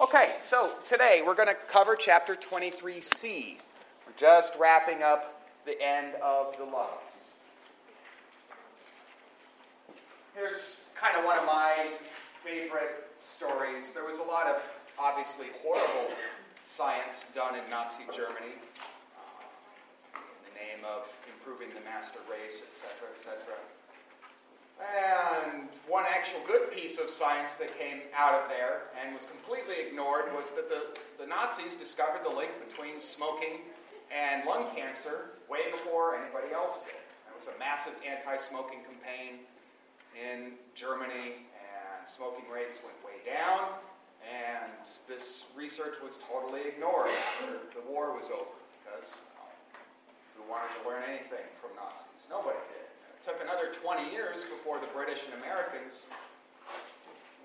Okay, so today we're going to cover chapter 23c. We're just wrapping up the end of the lungs. Here's kind of one of my favorite stories. There was a lot of obviously horrible science done in Nazi Germany uh, in the name of improving the master race, etc., etc. And one actual good piece of science that came out of there and was completely ignored was that the, the Nazis discovered the link between smoking and lung cancer way before anybody else did. There was a massive anti smoking campaign in Germany, and smoking rates went way down. And this research was totally ignored after the war was over because well, who wanted to learn anything from Nazis? Nobody did. Took another 20 years before the British and Americans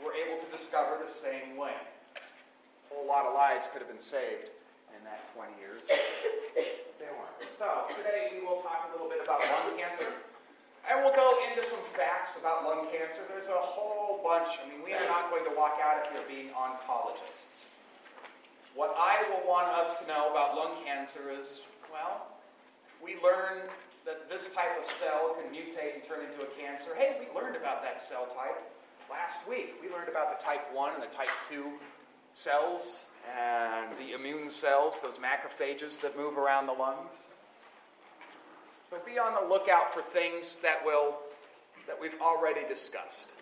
were able to discover the same way. A whole lot of lives could have been saved in that 20 years. They weren't. So, today we will talk a little bit about lung cancer. And we'll go into some facts about lung cancer. There's a whole bunch. I mean, we are not going to walk out of here being oncologists. What I will want us to know about lung cancer is well, we learn that this type of cell can mutate and turn into a cancer. Hey, we learned about that cell type last week. We learned about the type 1 and the type 2 cells and the immune cells, those macrophages that move around the lungs. So be on the lookout for things that will that we've already discussed.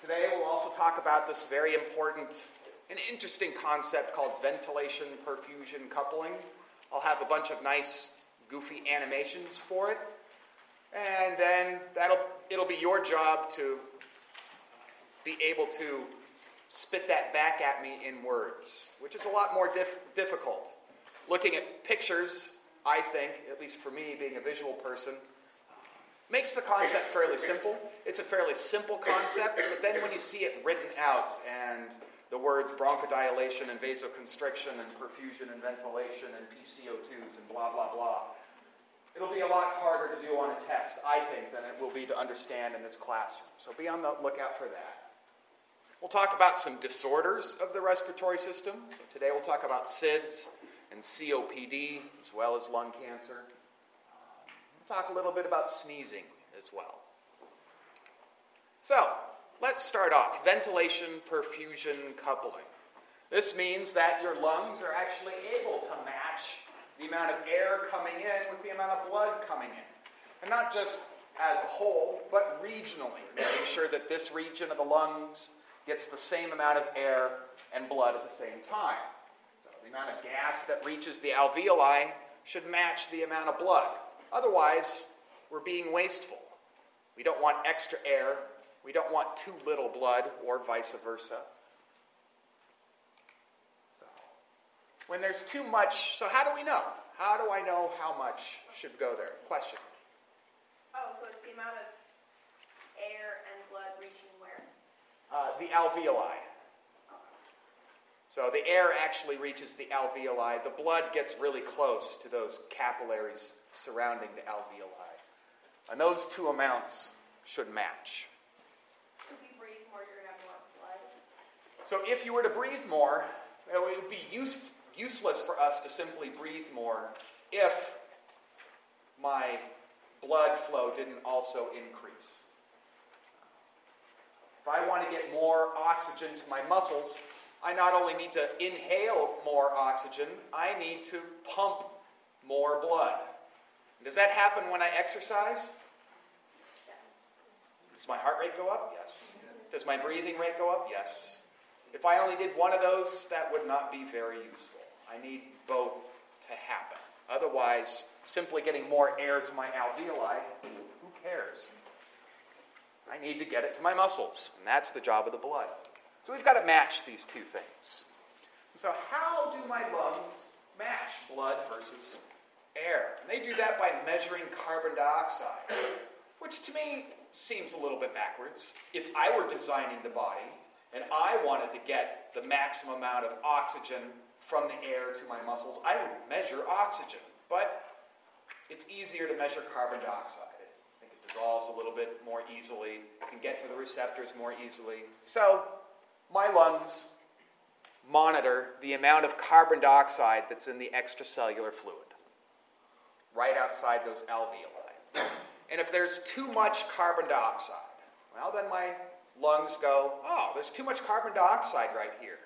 Today we'll also talk about this very important and interesting concept called ventilation perfusion coupling. I'll have a bunch of nice goofy animations for it. And then that'll it'll be your job to be able to spit that back at me in words, which is a lot more dif- difficult. Looking at pictures, I think, at least for me, being a visual person, makes the concept fairly simple. It's a fairly simple concept, but then when you see it written out and the words bronchodilation and vasoconstriction and perfusion and ventilation and PCO2s and blah, blah, blah, It'll be a lot harder to do on a test, I think, than it will be to understand in this classroom. So be on the lookout for that. We'll talk about some disorders of the respiratory system. So today we'll talk about SIDS and COPD, as well as lung cancer. We'll talk a little bit about sneezing as well. So, let's start off ventilation perfusion coupling. This means that your lungs are actually able to match the amount of air coming in with the amount of blood coming in. And not just as a whole, but regionally, making sure that this region of the lungs gets the same amount of air and blood at the same time. So the amount of gas that reaches the alveoli should match the amount of blood. Otherwise, we're being wasteful. We don't want extra air. We don't want too little blood, or vice versa. So, when there's too much, so how do we know? How do I know how much should go there? Question. Oh, so it's the amount of air and blood reaching where? Uh, the alveoli. So the air actually reaches the alveoli. The blood gets really close to those capillaries surrounding the alveoli. And those two amounts should match. If you breathe more, you're going to have more blood. So if you were to breathe more, it would be useful useless for us to simply breathe more if my blood flow didn't also increase. If I want to get more oxygen to my muscles, I not only need to inhale more oxygen, I need to pump more blood. Does that happen when I exercise? Does my heart rate go up? Yes. Does my breathing rate go up? Yes. If I only did one of those, that would not be very useful. I need both to happen. Otherwise, simply getting more air to my alveoli, who cares? I need to get it to my muscles, and that's the job of the blood. So we've got to match these two things. So, how do my lungs match blood versus air? And they do that by measuring carbon dioxide, which to me seems a little bit backwards. If I were designing the body and I wanted to get the maximum amount of oxygen from the air to my muscles, I would measure oxygen. But it's easier to measure carbon dioxide. I think it dissolves a little bit more easily, can get to the receptors more easily. So, my lungs monitor the amount of carbon dioxide that's in the extracellular fluid, right outside those alveoli. And if there's too much carbon dioxide, well, then my lungs go, oh, there's too much carbon dioxide right here.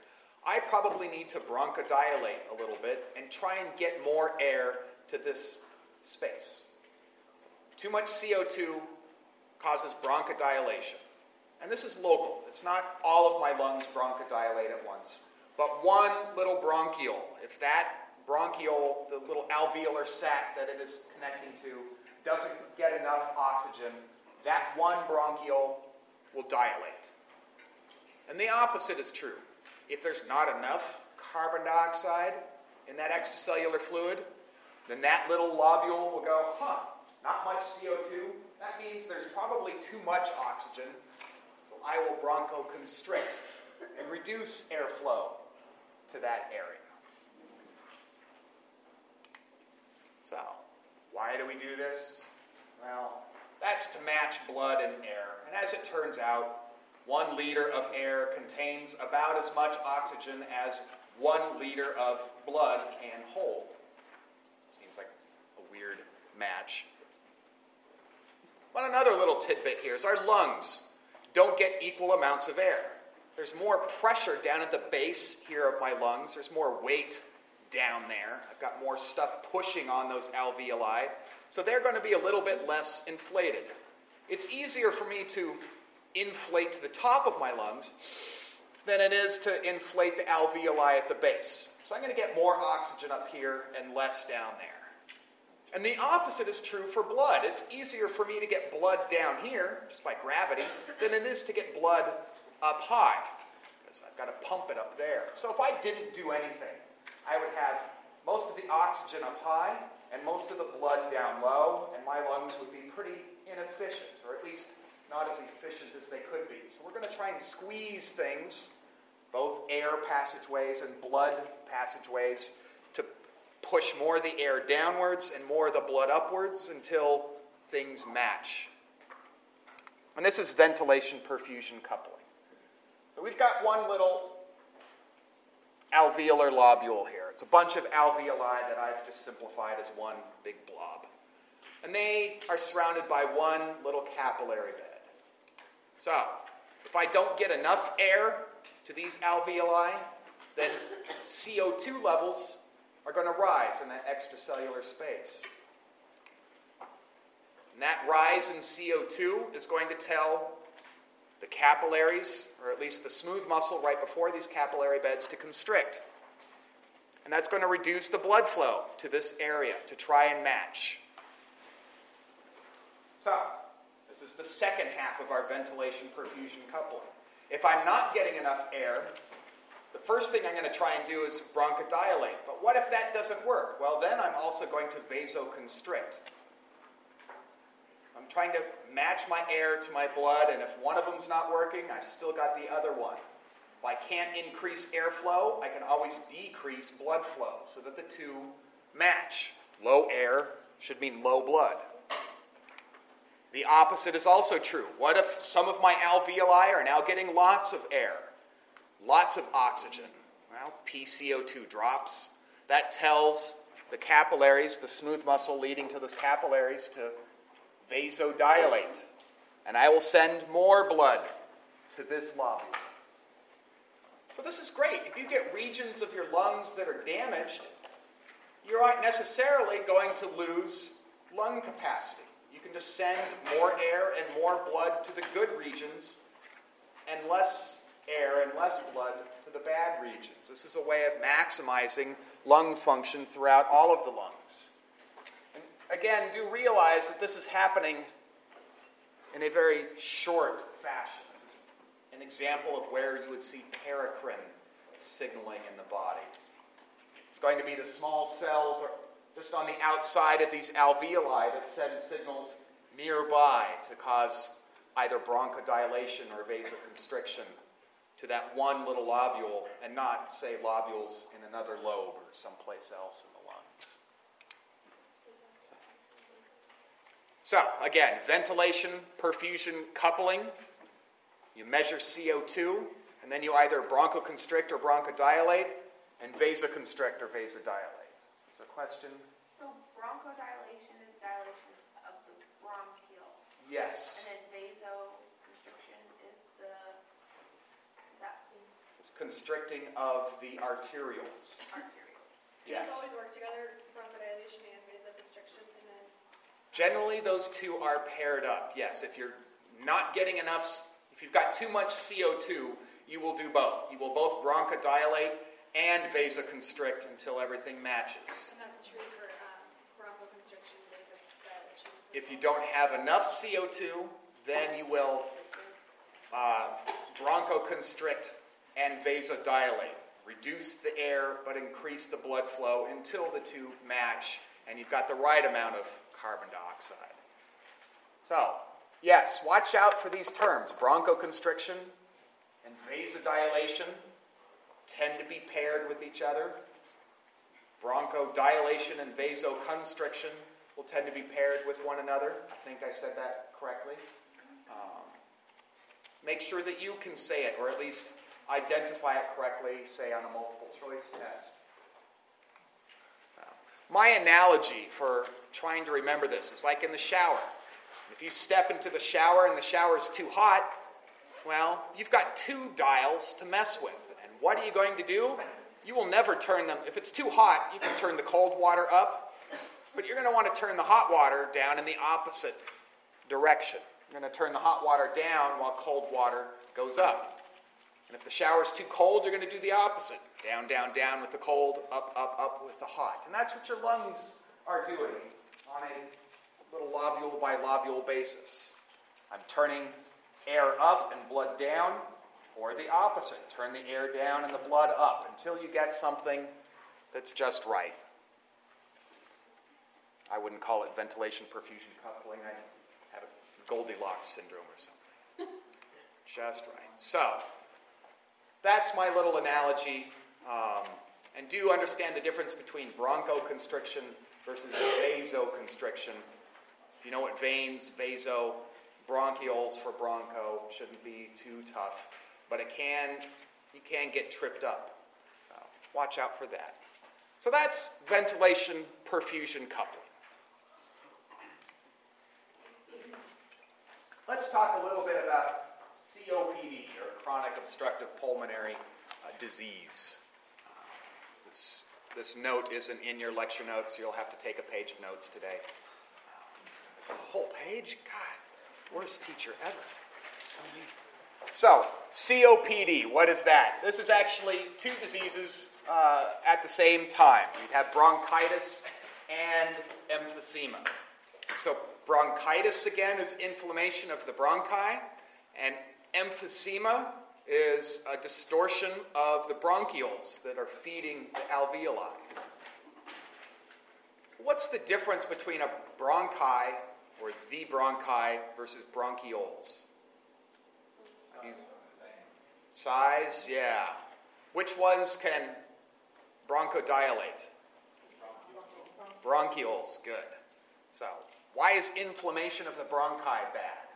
I probably need to bronchodilate a little bit and try and get more air to this space. Too much CO2 causes bronchodilation. And this is local. It's not all of my lungs bronchodilate at once, but one little bronchiole, if that bronchiole, the little alveolar sac that it is connecting to, doesn't get enough oxygen, that one bronchiole will dilate. And the opposite is true. If there's not enough carbon dioxide in that extracellular fluid, then that little lobule will go, huh, not much CO2. That means there's probably too much oxygen, so I will bronchoconstrict and reduce airflow to that area. So, why do we do this? Well, that's to match blood and air. And as it turns out, one liter of air contains about as much oxygen as one liter of blood can hold. Seems like a weird match. But another little tidbit here is our lungs don't get equal amounts of air. There's more pressure down at the base here of my lungs, there's more weight down there. I've got more stuff pushing on those alveoli, so they're going to be a little bit less inflated. It's easier for me to inflate the top of my lungs than it is to inflate the alveoli at the base. So I'm going to get more oxygen up here and less down there. And the opposite is true for blood. It's easier for me to get blood down here, just by gravity, than it is to get blood up high, because I've got to pump it up there. So if I didn't do anything, I would have most of the oxygen up high and most of the blood down low, and my lungs would be pretty inefficient, or at least not as efficient as they could be. So we're going to try and squeeze things, both air passageways and blood passageways, to push more of the air downwards and more of the blood upwards until things match. And this is ventilation perfusion coupling. So we've got one little alveolar lobule here. It's a bunch of alveoli that I've just simplified as one big blob. And they are surrounded by one little capillary bed. So, if I don't get enough air to these alveoli, then CO2 levels are going to rise in that extracellular space. And that rise in CO2 is going to tell the capillaries, or at least the smooth muscle right before these capillary beds, to constrict. And that's going to reduce the blood flow to this area to try and match. So, this is the second half of our ventilation perfusion coupling. If I'm not getting enough air, the first thing I'm going to try and do is bronchodilate. But what if that doesn't work? Well, then I'm also going to vasoconstrict. I'm trying to match my air to my blood, and if one of them's not working, I still got the other one. If I can't increase airflow, I can always decrease blood flow so that the two match. Low air should mean low blood. The opposite is also true. What if some of my alveoli are now getting lots of air, lots of oxygen? Well, PCO2 drops. That tells the capillaries, the smooth muscle leading to those capillaries, to vasodilate. And I will send more blood to this lobule. So, this is great. If you get regions of your lungs that are damaged, you aren't necessarily going to lose lung capacity can just send more air and more blood to the good regions and less air and less blood to the bad regions. This is a way of maximizing lung function throughout all of the lungs. And again, do realize that this is happening in a very short fashion. This is an example of where you would see paracrine signaling in the body. It's going to be the small cells just on the outside of these alveoli that send signals nearby to cause either bronchodilation or vasoconstriction to that one little lobule and not, say, lobules in another lobe or someplace else in the lungs. So, again, ventilation, perfusion, coupling. You measure CO2 and then you either bronchoconstrict or bronchodilate, and vasoconstrict or vasodilate. So, question? So bronchodilation is dilation of the bronchial, Yes. and then vasoconstriction is the, is that It's constricting of the arterioles. arterioles? Do Yes. these always work together, bronchodilation and vasoconstriction, and then Generally, those two are paired up. Yes, if you're not getting enough, if you've got too much CO2, you will do both. You will both bronchodilate and vasoconstrict until everything matches. and that's true for um, bronchoconstriction, vasodilation. If you don't have enough CO2, then you will uh, bronchoconstrict and vasodilate. Reduce the air, but increase the blood flow until the two match, and you've got the right amount of carbon dioxide. So, yes, watch out for these terms. Bronchoconstriction and vasodilation tend to be paired with each other. Bronchodilation and vasoconstriction will tend to be paired with one another. I think I said that correctly. Um, make sure that you can say it, or at least identify it correctly, say on a multiple choice test. Uh, My analogy for trying to remember this is like in the shower. If you step into the shower and the shower is too hot, well, you've got two dials to mess with. What are you going to do? You will never turn them. If it's too hot, you can turn the cold water up, but you're going to want to turn the hot water down in the opposite direction. You're going to turn the hot water down while cold water goes up. And if the shower's too cold, you're going to do the opposite. Down, down, down with the cold, up, up, up with the hot. And that's what your lungs are doing on a little lobule by lobule basis. I'm turning air up and blood down, or the opposite. Turn the air down and the blood up until you get something that's just right. I wouldn't call it ventilation perfusion coupling. I have a Goldilocks syndrome or something. just right. So, that's my little analogy. Um, and do understand the difference between bronchoconstriction versus vasoconstriction. If you know what veins, vaso, bronchioles for broncho, shouldn't be too tough. But it can, you can get tripped up. So watch out for that. So that's ventilation perfusion coupling. Let's talk a little bit about COPD, or chronic obstructive pulmonary uh, disease. This, this note isn't in your lecture notes, you'll have to take a page of notes today. A whole page? God, worst teacher ever. So mean. So, COPD, what is that? This is actually two diseases uh, at the same time. You'd have bronchitis and emphysema. So, bronchitis again is inflammation of the bronchi, and emphysema is a distortion of the bronchioles that are feeding the alveoli. What's the difference between a bronchi or the bronchi versus bronchioles? These- Size, yeah. Which ones can bronchodilate? Bronchioles, good. So, why is inflammation of the bronchi bad?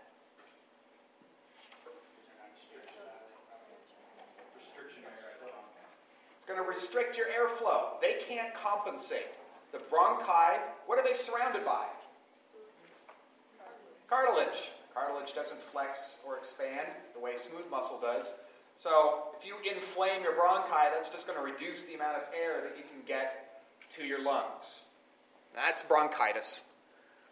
It's going to restrict your airflow. They can't compensate. The bronchi, what are they surrounded by? Cartilage. Cartilage doesn't flex or expand the way smooth muscle does. So if you inflame your bronchi, that's just going to reduce the amount of air that you can get to your lungs. That's bronchitis.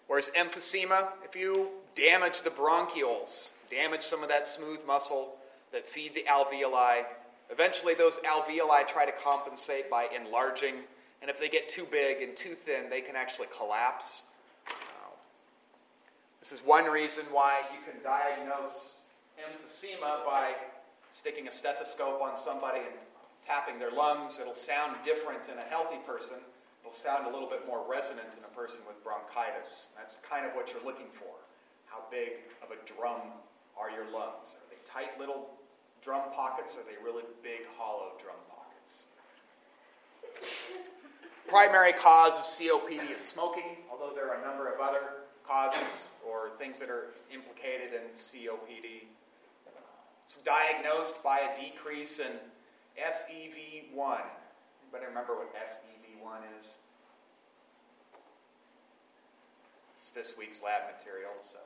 Whereas emphysema, if you damage the bronchioles, damage some of that smooth muscle that feed the alveoli, eventually those alveoli try to compensate by enlarging. And if they get too big and too thin, they can actually collapse. This is one reason why you can diagnose emphysema by sticking a stethoscope on somebody and tapping their lungs. It'll sound different in a healthy person. It'll sound a little bit more resonant in a person with bronchitis. That's kind of what you're looking for. How big of a drum are your lungs? Are they tight little drum pockets? Or are they really big, hollow drum pockets? Primary cause of COPD is smoking, although there are a number of other causes or things that are implicated in COPD. It's diagnosed by a decrease in FEV1. Anybody remember what FEV1 is? It's this week's lab material, so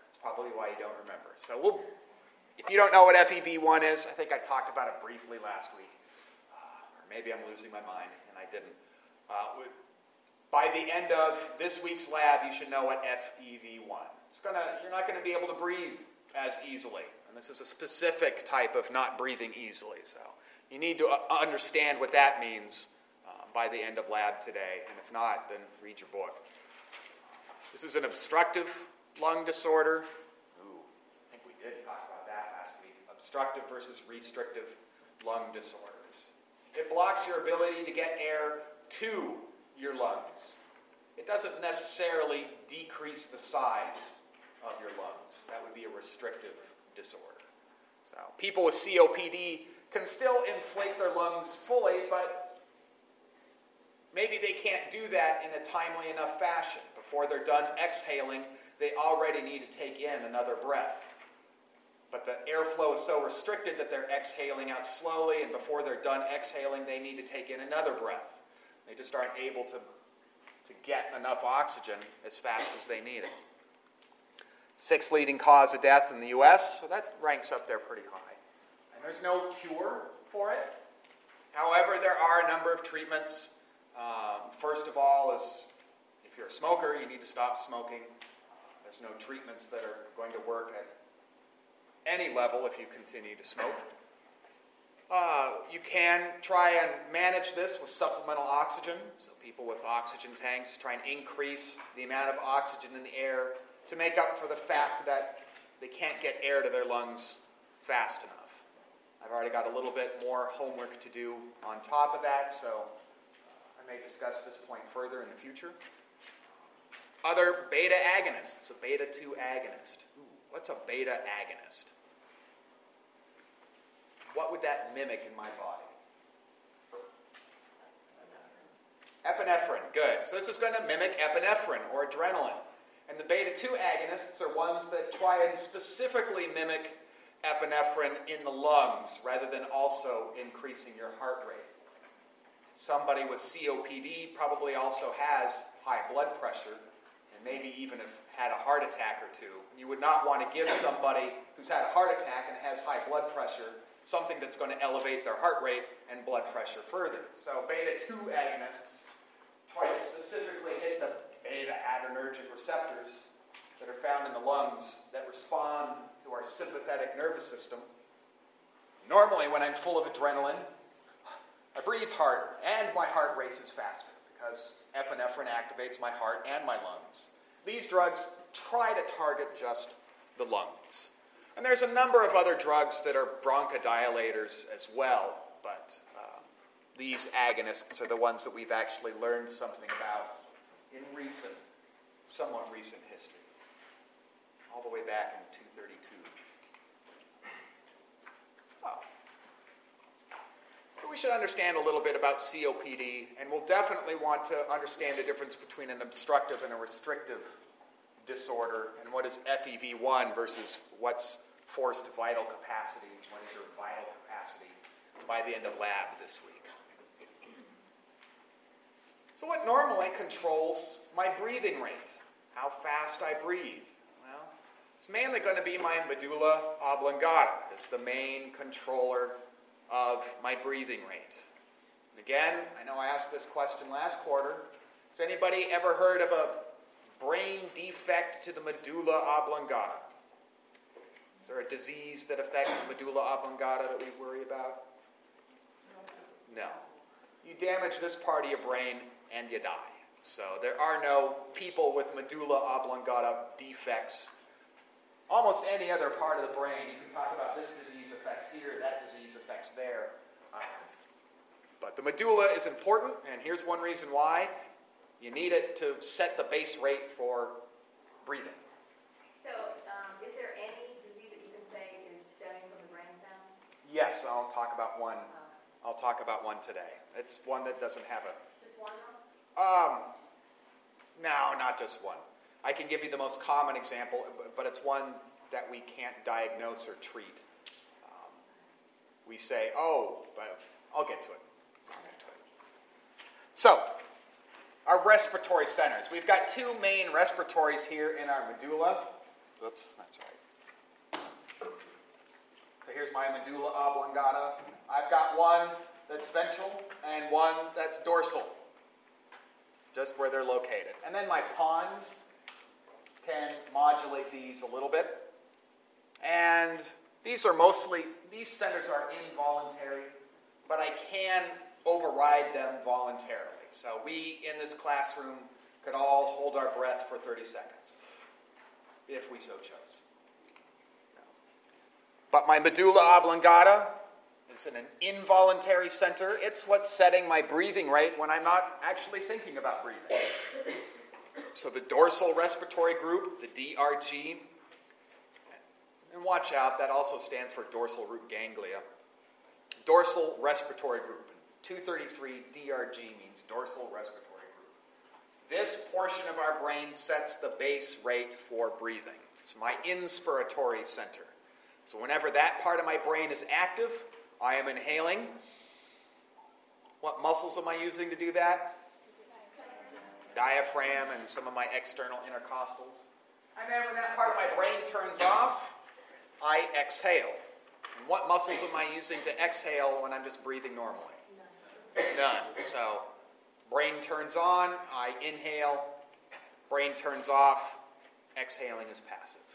that's probably why you don't remember. So we'll, if you don't know what FEV1 is, I think I talked about it briefly last week. Uh, or maybe I'm losing my mind and I didn't. Uh, by the end of this week's lab, you should know what FEV1. It's gonna, you're not going to be able to breathe as easily, and this is a specific type of not breathing easily. So you need to uh, understand what that means uh, by the end of lab today, and if not, then read your book. This is an obstructive lung disorder. Ooh, I think we did talk about that last week. Obstructive versus restrictive lung disorders. It blocks your ability to get air to your lungs. It doesn't necessarily decrease the size of your lungs. That would be a restrictive disorder. So, people with COPD can still inflate their lungs fully, but maybe they can't do that in a timely enough fashion. Before they're done exhaling, they already need to take in another breath. But the airflow is so restricted that they're exhaling out slowly, and before they're done exhaling, they need to take in another breath. They just aren't able to, to get enough oxygen as fast as they need it. Sixth leading cause of death in the U.S., so that ranks up there pretty high. And there's no cure for it. However, there are a number of treatments. Um, first of all, is if you're a smoker, you need to stop smoking. There's no treatments that are going to work at any level if you continue to smoke. Uh, you can try and manage this with supplemental oxygen. So, people with oxygen tanks try and increase the amount of oxygen in the air to make up for the fact that they can't get air to their lungs fast enough. I've already got a little bit more homework to do on top of that, so I may discuss this point further in the future. Other beta agonists, a beta 2 agonist. Ooh, what's a beta agonist? What would that mimic in my body? Epinephrine, good. So this is going to mimic epinephrine or adrenaline. And the beta 2 agonists are ones that try and specifically mimic epinephrine in the lungs rather than also increasing your heart rate. Somebody with COPD probably also has high blood pressure and maybe even have had a heart attack or two. You would not want to give somebody who's had a heart attack and has high blood pressure something that's going to elevate their heart rate and blood pressure further. So beta 2 agonists try to specifically hit the beta adrenergic receptors that are found in the lungs that respond to our sympathetic nervous system. Normally, when I'm full of adrenaline, I breathe harder and my heart races faster because epinephrine activates my heart and my lungs. These drugs try to target just the lungs. And there's a number of other drugs that are bronchodilators as well, but uh, these agonists are the ones that we've actually learned something about in recent, somewhat recent history, all the way back in 232. So, so we should understand a little bit about COPD, and we'll definitely want to understand the difference between an obstructive and a restrictive disorder, and what is FEV1 versus what's forced vital capacity, what is your vital capacity by the end of lab this week. So, what normally controls my breathing rate? How fast I breathe? Well, it's mainly going to be my medulla oblongata is the main controller of my breathing rate. Again, I know I asked this question last quarter. Has anybody ever heard of a brain defect to the medulla oblongata? Is there a disease that affects the medulla oblongata that we worry about? No. You damage this part of your brain and you die. So there are no people with medulla oblongata defects. Almost any other part of the brain, you can talk about this disease affects here, that disease affects there. Um, but the medulla is important, and here's one reason why. You need it to set the base rate for breathing. So, um, is there any disease that you can say is stemming from the brainstem? Yes, I'll talk about one. Uh, I'll talk about one today. It's one that doesn't have a Just one? Um, no, not just one. I can give you the most common example, but- it's one that we can't diagnose or treat. Uh, we say, oh, but I'll get to it. I'll get to it. So, our respiratory centers. We've got two main respiratories here in our medulla. Oops, that's right. Here's my medulla oblongata. I've got one that's ventral and one that's dorsal, just where they're located. And then my pons can modulate these a little bit. And these are mostly, these centers are involuntary, but I can override them voluntarily. So we in this classroom could all hold our breath for 30 seconds, if we so chose. But my medulla oblongata is in an involuntary center. It's what's setting my breathing rate when I'm not actually thinking about breathing. So the dorsal respiratory group, the DRG, and watch out, that also stands for dorsal root ganglia. Dorsal respiratory group. 233 DRG means dorsal respiratory group. This portion of our brain sets the base rate for breathing. It's my inspiratory center. So whenever that part of my brain is active, I am inhaling. What muscles am I using to do that? Diaphragm and some of my external intercostals. And then when that part of my brain turns off, I exhale. And what muscles am I using to exhale when I'm just breathing normally? None. So, brain turns on, I inhale, brain turns off, exhaling is passive.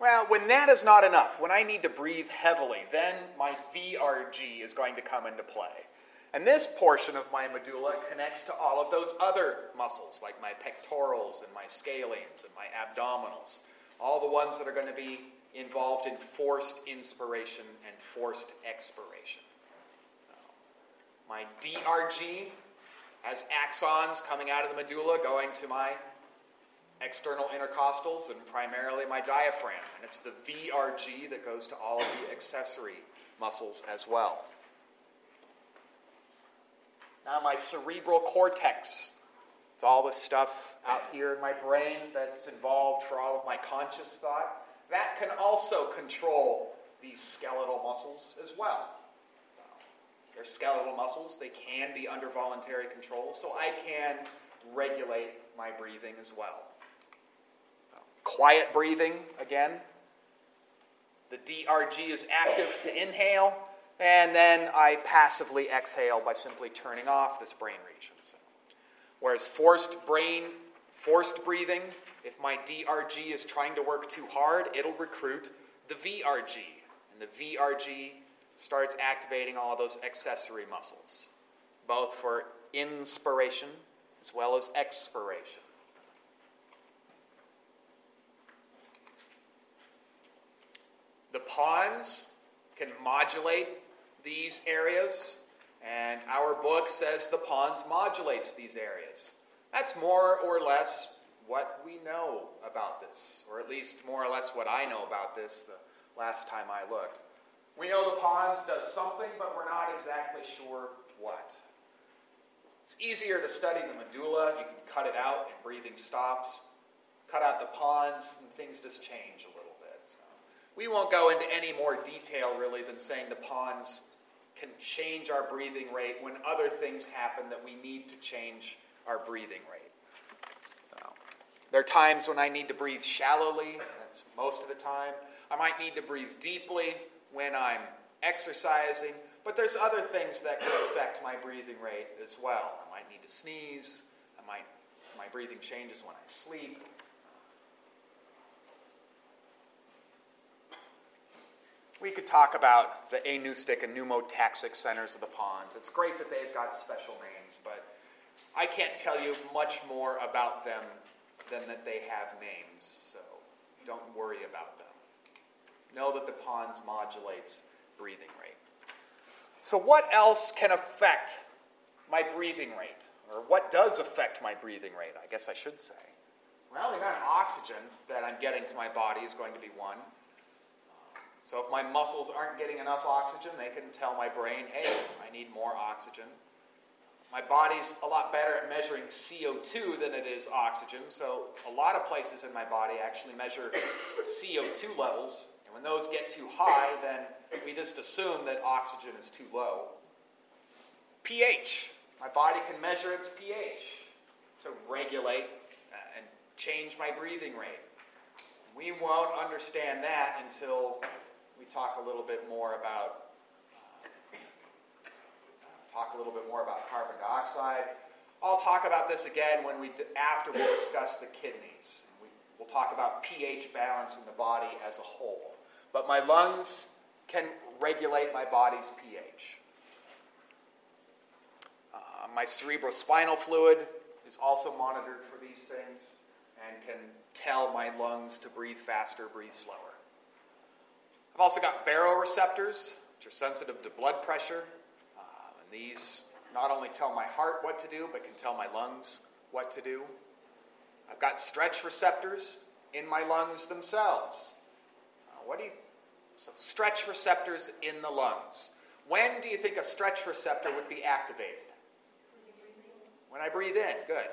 Well, when that is not enough, when I need to breathe heavily, then my VRG is going to come into play. And this portion of my medulla connects to all of those other muscles, like my pectorals and my scalenes and my abdominals, all the ones that are going to be involved in forced inspiration and forced expiration. So, my DRG has axons coming out of the medulla going to my external intercostals and primarily my diaphragm. And it's the VRG that goes to all of the accessory muscles as well. Now, my cerebral cortex. It's all the stuff out here in my brain that's involved for all of my conscious thought. That can also control these skeletal muscles as well. they're skeletal muscles, they can be under voluntary control, so I can regulate my breathing as well. Quiet breathing, again. The DRG is active to inhale, and then I passively exhale by simply turning off this brain region. So, whereas forced brain, forced breathing, if my DRG is trying to work too hard, it'll recruit the VRG. And the VRG starts activating all those accessory muscles, both for inspiration as well as expiration. Pons can modulate these areas, and our book says the pons modulates these areas. That's more or less what we know about this, or at least more or less what I know about this the last time I looked. We know the pons does something, but we're not exactly sure what. It's easier to study the medulla. You can cut it out and breathing stops. Cut out the pons, and things just change a little we won't go into any more detail, really, than saying the pons can change our breathing rate when other things happen that we need to change our breathing rate. So, there are times when I need to breathe shallowly, that's most of the time. I might need to breathe deeply when I'm exercising, but there's other things that can affect my breathing rate as well. I might need to sneeze, I might my breathing changes when I sleep. We could talk about the apneustic and pneumotaxic centers of the pons. It's great that they've got special names, but I can't tell you much more about them than that they have names, so don't worry about them. Know that the pons modulates breathing rate. So, what else can affect my breathing rate? Or what does affect my breathing rate, I guess I should say? Well, the amount of oxygen that I'm getting to my body is going to be one. So if my muscles aren't getting enough oxygen, they can tell my brain, hey, I need more oxygen. My body's a lot better at measuring CO2 than it is oxygen, so a lot of places in my body actually measure CO2 levels And when those get too high, then we just assume that oxygen is too low. pH. My body can measure its pH to regulate uh, and change my breathing rate. We won't understand that until we talk a little bit more about uh, talk a little bit more about carbon dioxide. I'll talk about this again when we after we discuss the kidneys. We, we'll talk about pH balance in the body as a whole. But my lungs can regulate my body's pH. Uh, my cerebrospinal fluid is also monitored for these things and can tell my lungs to breathe faster, breathe slower. I've also got baroreceptors, which are sensitive to blood pressure. Uh, and these not only tell my heart what to do, but can tell my lungs what to do. I've got stretch receptors in my lungs themselves. Uh, what do you so stretch receptors in the lungs. When do you think a stretch receptor would be activated? When I breathe in. Good.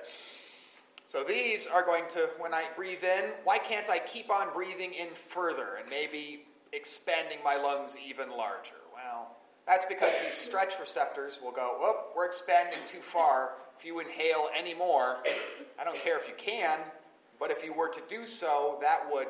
So these are going to, when I breathe in, why can't I keep on breathing in further and maybe expanding my lungs even larger? Well, that's because these stretch receptors will go, whoop, we're expanding too far. If you inhale any more, I don't care if you can, but if you were to do so, that would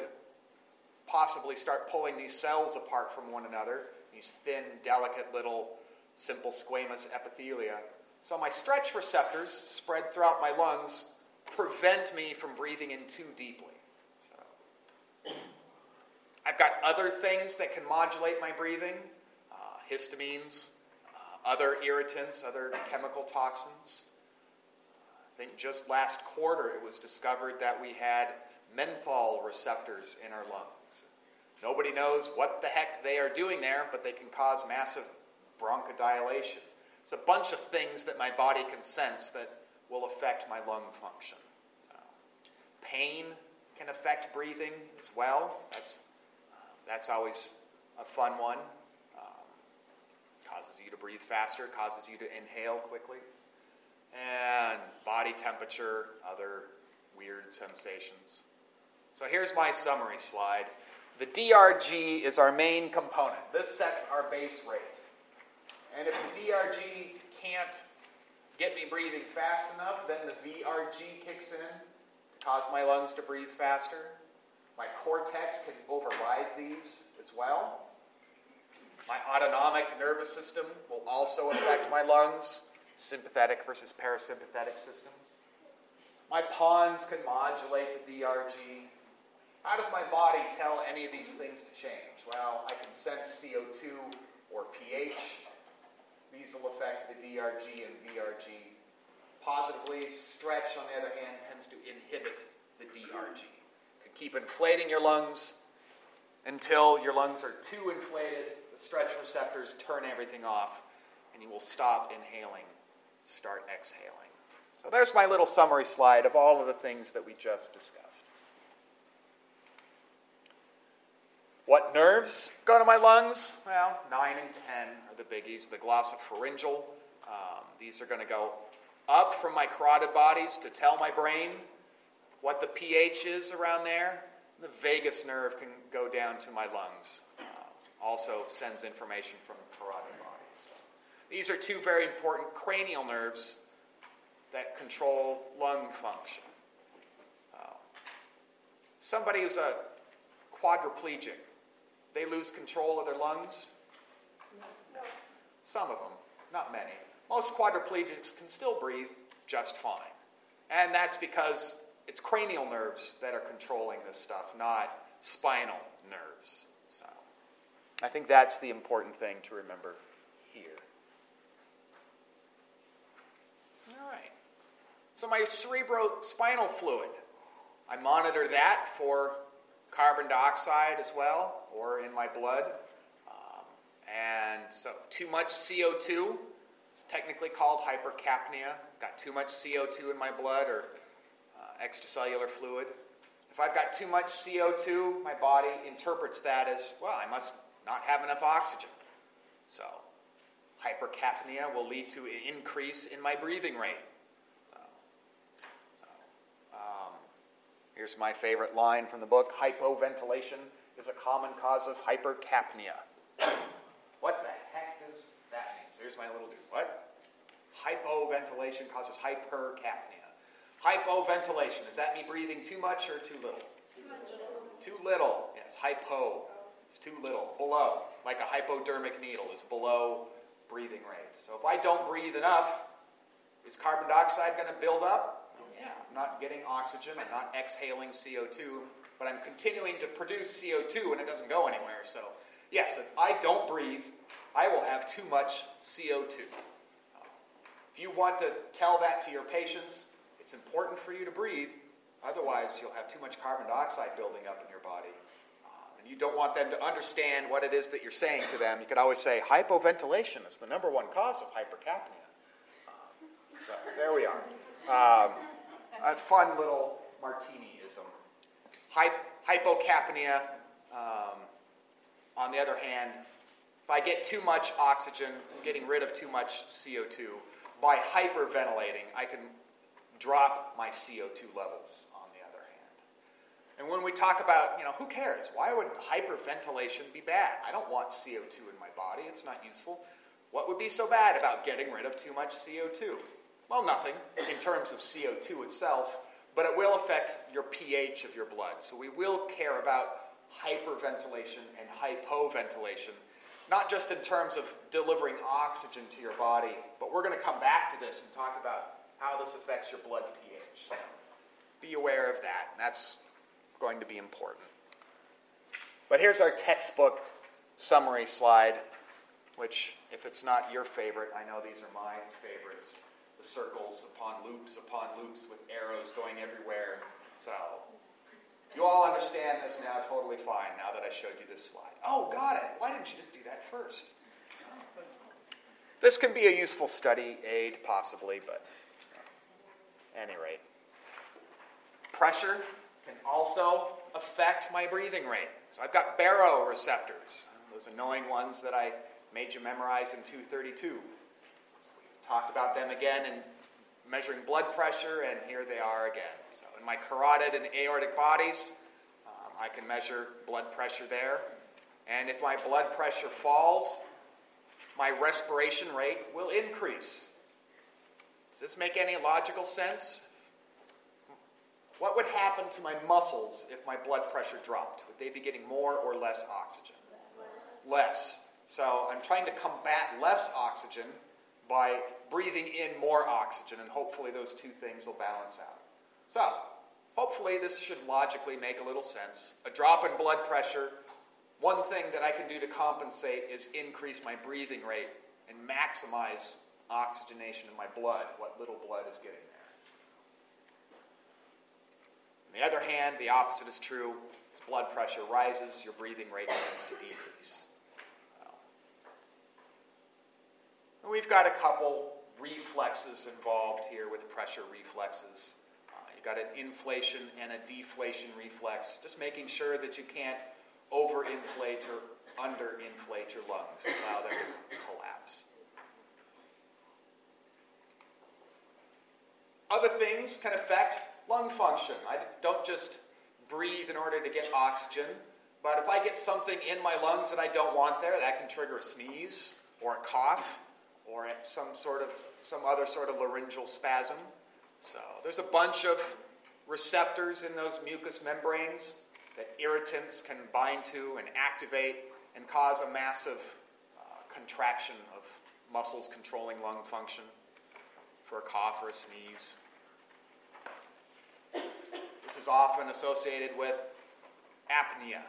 possibly start pulling these cells apart from one another, these thin, delicate little simple squamous epithelia. So my stretch receptors spread throughout my lungs prevent me from breathing in too deeply. So I've got other things that can modulate my breathing, uh, histamines, uh, other irritants, other chemical toxins. I think just last quarter it was discovered that we had menthol receptors in our lungs. Nobody knows what the heck they are doing there, but they can cause massive bronchodilation. It's a bunch of things that my body can sense that will affect my lung function. So, pain can affect breathing as well. That's, that's always a fun one. Um, causes you to breathe faster, causes you to inhale quickly. And body temperature, other weird sensations. So here's my summary slide. The DRG is our main component. This sets our base rate. And if the DRG can't get me breathing fast enough, then the VRG kicks in to cause my lungs to breathe faster. My cortex can override these as well. My autonomic nervous system will also affect my lungs, sympathetic versus parasympathetic systems. My pons can modulate the DRG. How does my body tell any of these things to change? Well, I can sense CO2 or pH. These will affect the DRG and VRG. Positively, stretch, on the other hand, tends to inhibit the DRG. Keep inflating your lungs until your lungs are too inflated, the stretch receptors turn everything off, and you will stop inhaling, start exhaling. So there's my little summary slide of all of the things that we just discussed. What nerves go to my lungs? Well, 9 and 10 are the biggies. The glossopharyngeal, um, these are going to go up from my carotid bodies to tell my brain what the pH is around there. The vagus nerve can go down to my lungs. Uh, also sends information from the carotid bodies. So these are two very important cranial nerves that control lung function. Uh, somebody who's a quadriplegic, they lose control of their lungs? No. Some of them, not many. Most quadriplegics can still breathe just fine. And that's because it's cranial nerves that are controlling this stuff, not spinal nerves. So I think that's the important thing to remember here. All right. So my cerebrospinal fluid, I monitor that for carbon dioxide as well, or in my blood. Um, and so, too much CO2 is technically called hypercapnia. I've got too much CO2 in my blood or extracellular fluid. If I've got too much CO2, my body interprets that as, well, I must not have enough oxygen. So, hypercapnia will lead to an increase in my breathing rate. Um, here's my favorite line from the book hypoventilation is a common cause of hypercapnia. What the heck does that mean? So here's my little dude. What? Hypoventilation causes hypercapnia. Hypoventilation, does that mean breathing too much or too little? Too little. Yes, hypo. It's too little. Below. Like a hypodermic needle is below breathing rate. So if I don't breathe enough, is carbon dioxide going to build up? Yeah, I'm not getting oxygen, I'm not exhaling CO2, but I'm continuing to produce CO2 and it doesn't go anywhere. So, yes, if I don't breathe, I will have too much CO2. If you want to tell that to your patients, it's important for you to breathe, otherwise, you'll have too much carbon dioxide building up in your body. Uh, and you don't want them to understand what it is that you're saying to them. You could always say, hypoventilation is the number one cause of hypercapnia. Uh, so there we are. Um, a fun little martiniism. Hy- hypocapnia, um, on the other hand, if I get too much oxygen, getting rid of too much CO2, by hyperventilating, I can drop my CO2 levels on the other hand. And when we talk about, you know, who cares? Why would hyperventilation be bad? I don't want CO2 in my body, it's not useful. What would be so bad about getting rid of too much CO2? Well, nothing in terms of CO2 itself, but it will affect your pH of your blood. So we will care about hyperventilation and hypoventilation, not just in terms of delivering oxygen to your body, but we're going to come back to this and talk about how this affects your blood pH. So be aware of that. That's going to be important. But here's our textbook summary slide, which, if it's not your favorite, I know these are my favorites the circles upon loops upon loops with arrows going everywhere. So, you all understand this now totally fine now that I showed you this slide. Oh, got it. Why didn't you just do that first? This can be a useful study aid, possibly, but any rate. Pressure can also affect my breathing rate. So I've got baroreceptors, those annoying ones that I made you memorize in 232 talked about them again in measuring blood pressure, and here they are again. So, in my carotid and aortic bodies, um, I can measure blood pressure there. And if my blood pressure falls, my respiration rate will increase. Does this make any logical sense? What would happen to my muscles if my blood pressure dropped? Would they be getting more or less oxygen? Less. less. So I'm trying to combat less oxygen by breathing in more oxygen, and hopefully those two things will balance out. So, hopefully this should logically make a little sense. A drop in blood pressure, one thing that I can do to compensate is increase my breathing rate and maximize oxygenation in my blood, what little blood is getting there. On the other hand, the opposite is true. As blood pressure rises, your breathing rate tends to decrease. And we've got a couple reflexes involved here with pressure reflexes. Uh, you've got an inflation and a deflation reflex, just making sure that you can't overinflate or underinflate your lungs, allow them to collapse. Other things can affect lung function. I don't just breathe in order to get oxygen, but if I get something in my lungs that I don't want there, that can trigger a sneeze or a cough or some sort of some other sort of laryngeal spasm. So there's a bunch of receptors in those mucous membranes that irritants can bind to and activate and cause a massive uh, contraction of muscles controlling lung function for a cough or a sneeze. This is often associated with apnea,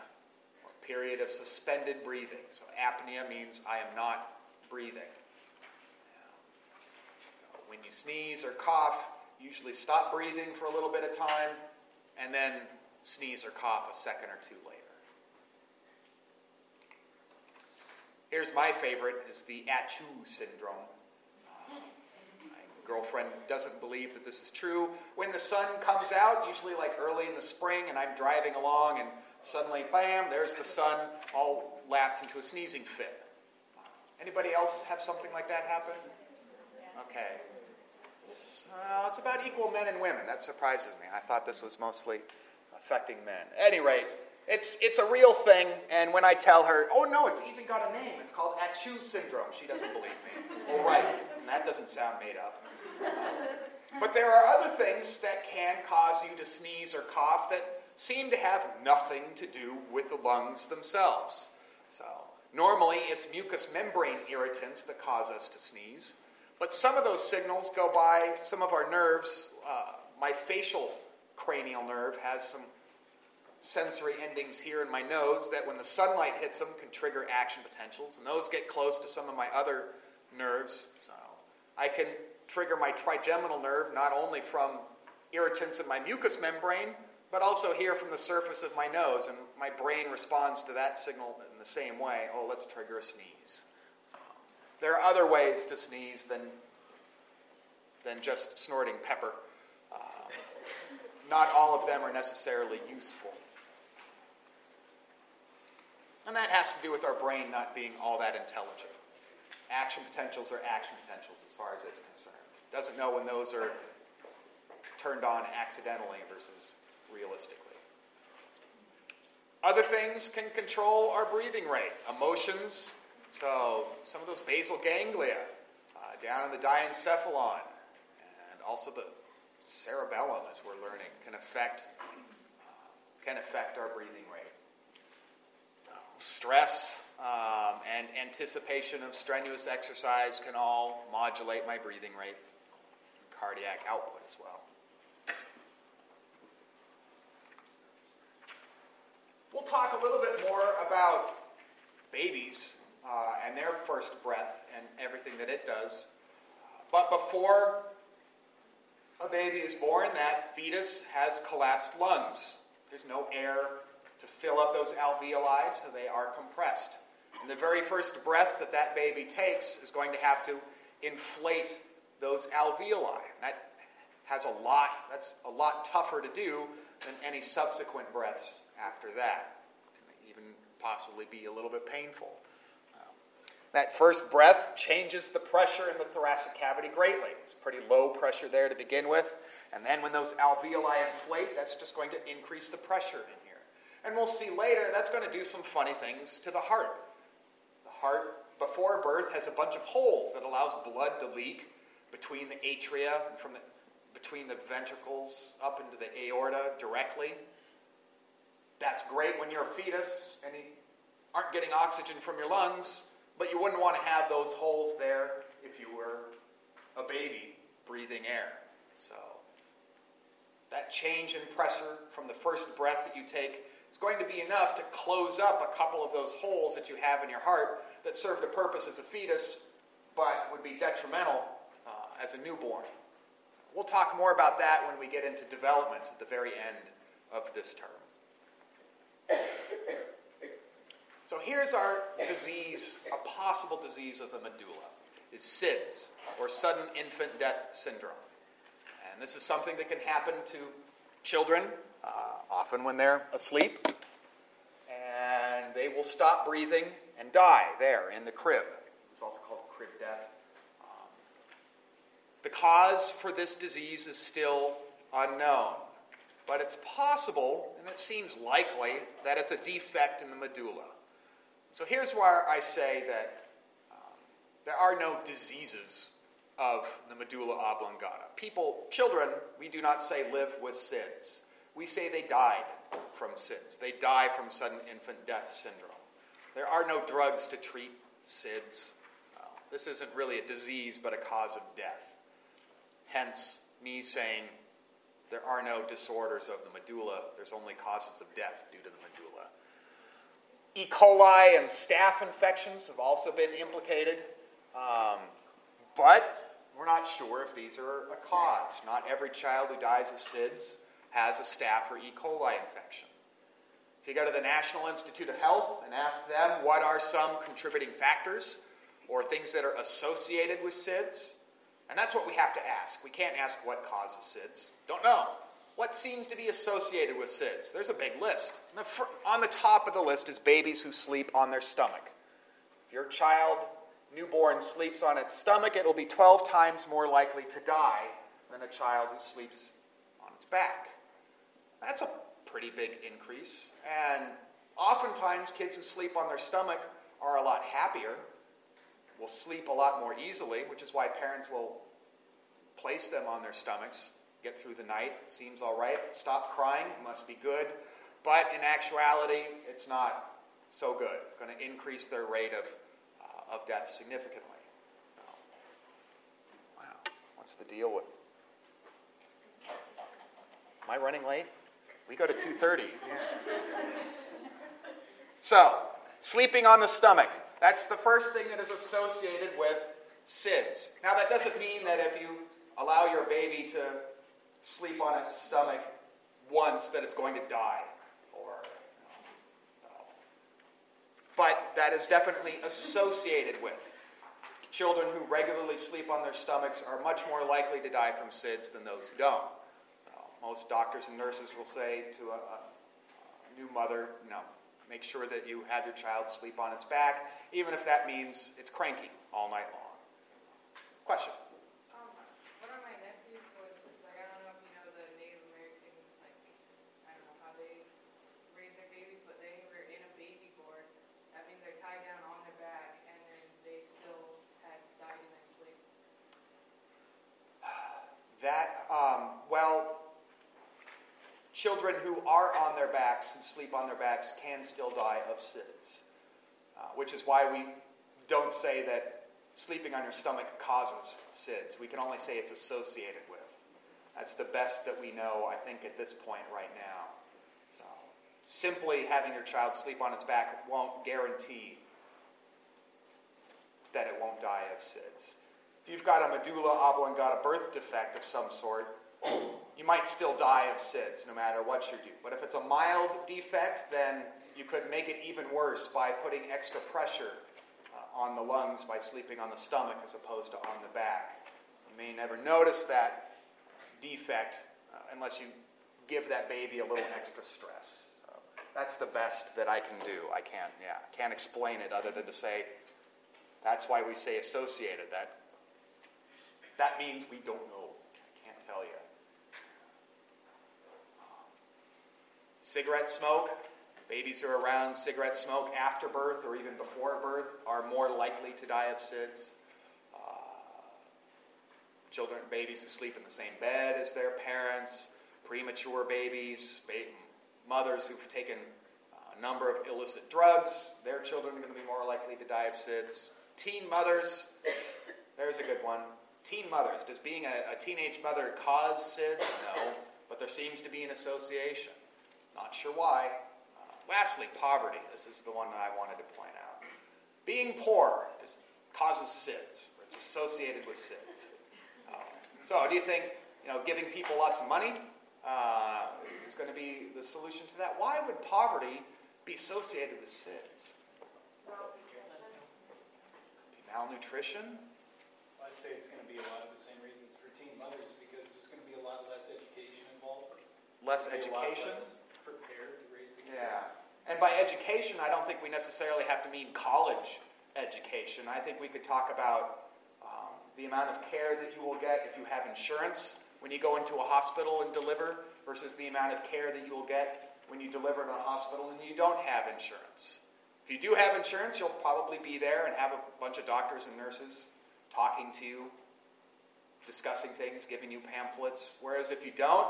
or period of suspended breathing. So apnea means I am not breathing. When you sneeze or cough, usually stop breathing for a little bit of time and then sneeze or cough a second or two later. Here's my favorite is the ACHOO syndrome. Girlfriend doesn't believe that this is true. When the sun comes out, usually like early in the spring, and I'm driving along and suddenly, bam, there's the sun, all lapse into a sneezing fit. Anybody else have something like that happen? Okay. Uh, it's about equal men and women. That surprises me. I thought this was mostly affecting men. At any rate, It's, it's a real thing, and when I tell her, oh no, it's even got a name, it's called ACHOO syndrome, she doesn't believe me. Oh, right, and that doesn't sound made up. But there are other things that can cause you to sneeze or cough that seem to have nothing to do with the lungs themselves. So, normally it's mucous membrane irritants that cause us to sneeze, but some of those signals go by some of our nerves. Uh, my facial cranial nerve has some sensory endings here in my nose that, when the sunlight hits them, can trigger action potentials, and those get close to some of my other nerves. So I can trigger my trigeminal nerve not only from irritants in my mucous membrane, but also here from the surface of my nose, and my brain responds to that signal in the same way. Oh, let's trigger a sneeze. There are other ways to sneeze than, than just snorting pepper. Uh, not all of them are necessarily useful. And that has to do with our brain not being all that intelligent. Action potentials are action potentials as far as it's concerned. Doesn't know when those are turned on accidentally versus realistically. Other things can control our breathing rate. Emotions, so some of those basal ganglia uh, down in the diencephalon, and also the cerebellum, as we're learning, can affect, uh, can affect our breathing rate stress um, and anticipation of strenuous exercise can all modulate my breathing rate, cardiac output as well. We'll talk a little bit more about babies uh, and their first breath and everything that it does. But before a baby is born, that fetus has collapsed lungs. There's no air to fill up those alveoli so they are compressed. And the very first breath that that baby takes is going to have to inflate those alveoli. That has a lot, that's a lot tougher to do than any subsequent breaths after that. It can even possibly be a little bit painful. Um, that first breath changes the pressure in the thoracic cavity greatly. It's pretty low pressure there to begin with. And then when those alveoli inflate, that's just going to increase the pressure in here. And we'll see later that's going to do some funny things to the heart. Heart, before birth, has a bunch of holes that allows blood to leak between the atria and from the, between the ventricles up into the aorta directly. That's great when you're a fetus and you aren't getting oxygen from your lungs, but you wouldn't want to have those holes there if you were a baby breathing air. So, that change in pressure from the first breath that you take is going to be enough to close up a couple of those holes that you have in your heart that served a purpose as a fetus but would be detrimental uh, as a newborn. We'll talk more about that when we get into development at the very end of this term. So here's our disease, a possible disease of the medulla, is SIDS, or sudden infant death syndrome. And this is something that can happen to children uh, often when they're asleep, and they will stop breathing and die there in the crib. It's also called crib death. Um, the cause for this disease is still unknown, but it's possible, and it seems likely, that it's a defect in the medulla. So here's where I say that um, there are no diseases of the medulla oblongata. People, children, we do not say live with SIDS we say they died from SIDS. They die from sudden infant death syndrome. There are no drugs to treat SIDS. So this isn't really a disease, but a cause of death. Hence, me saying there are no disorders of the medulla, there's only causes of death due to the medulla. E. coli and staph infections have also been implicated, um, but we're not sure if these are a cause. Not every child who dies of SIDS has a staph or E. coli infection. If you go to the National Institute of Health and ask them what are some contributing factors or things that are associated with SIDS, and that's what we have to ask. We can't ask what causes SIDS. Don't know. What seems to be associated with SIDS? There's a big list. on the top of the list is babies who sleep on their stomach. If your child, newborn, sleeps on its stomach, it will be 12 times more likely to die than a child who sleeps on its back. That's a pretty big increase. And oftentimes, kids who sleep on their stomach are a lot happier, will sleep a lot more easily, which is why parents will place them on their stomachs, get through the night, seems all right, stop crying, must be good. But in actuality, it's not so good. It's going to increase their rate of, uh, of death significantly. Wow, what's the deal with? Am I running late? We go to 2:30. So, sleeping on the stomach. That's the first thing that is associated with SIDS. Now, that doesn't mean that if you allow your baby to sleep on its stomach once, that it's going to die. Or. But that is definitely associated with. Children who regularly sleep on their stomachs are much more likely to die from SIDS than those who don't. Most doctors and nurses will say to a, a, a new mother, you know, make sure that you have your child sleep on its back, even if that means it's cranky all night long. Question? Um, one of my nephews was, it's like, I don't know if you know the Native American, like, I don't know how they raise their babies, but they were in a baby board. That means they're tied down on their back, and then they still had died in their sleep. That, um, well, children who are on their backs, who sleep on their backs, can still die of SIDS, uh, which is why we don't say that sleeping on your stomach causes SIDS. We can only say it's associated with. That's the best that we know, I think, at this point right now. So, simply having your child sleep on its back won't guarantee that it won't die of SIDS. If you've got a medulla oblongata birth defect of some sort, you might still die of SIDS no matter what you do. But if it's a mild defect, then you could make it even worse by putting extra pressure uh, on the lungs by sleeping on the stomach as opposed to on the back. You may never notice that defect uh, unless you give that baby a little extra stress. So that's the best that I can do. I can't, yeah, can't explain it other than to say that's why we say associated. That that means we don't know. I can't tell you. Cigarette smoke. Babies who are around cigarette smoke after birth or even before birth are more likely to die of SIDS. Uh, children, babies who sleep in the same bed as their parents, premature babies, ba- mothers who've taken a number of illicit drugs, their children are going to be more likely to die of SIDS. Teen mothers, there's a good one. Teen mothers, does being a, a teenage mother cause SIDS? No, but there seems to be an association. Not sure why. Uh, lastly, poverty. This is the one that I wanted to point out. Being poor is, causes SIDS, or it's associated with SIDS. Uh, so, do you think you know giving people lots of money uh, is going to be the solution to that? Why would poverty be associated with SIDS? Malnutrition? I'd say it's going to be a lot of the same reasons for teen mothers because there's going to be a lot less education involved. Less Be a lot education? less Prepared to raise the kids. Yeah. And by education, I don't think we necessarily have to mean college education. I think we could talk about um, the amount of care that you will get if you have insurance when you go into a hospital and deliver versus the amount of care that you will get when you deliver in a hospital and you don't have insurance. If you do have insurance, you'll probably be there and have a bunch of doctors and nurses talking to you, discussing things, giving you pamphlets. Whereas if you don't,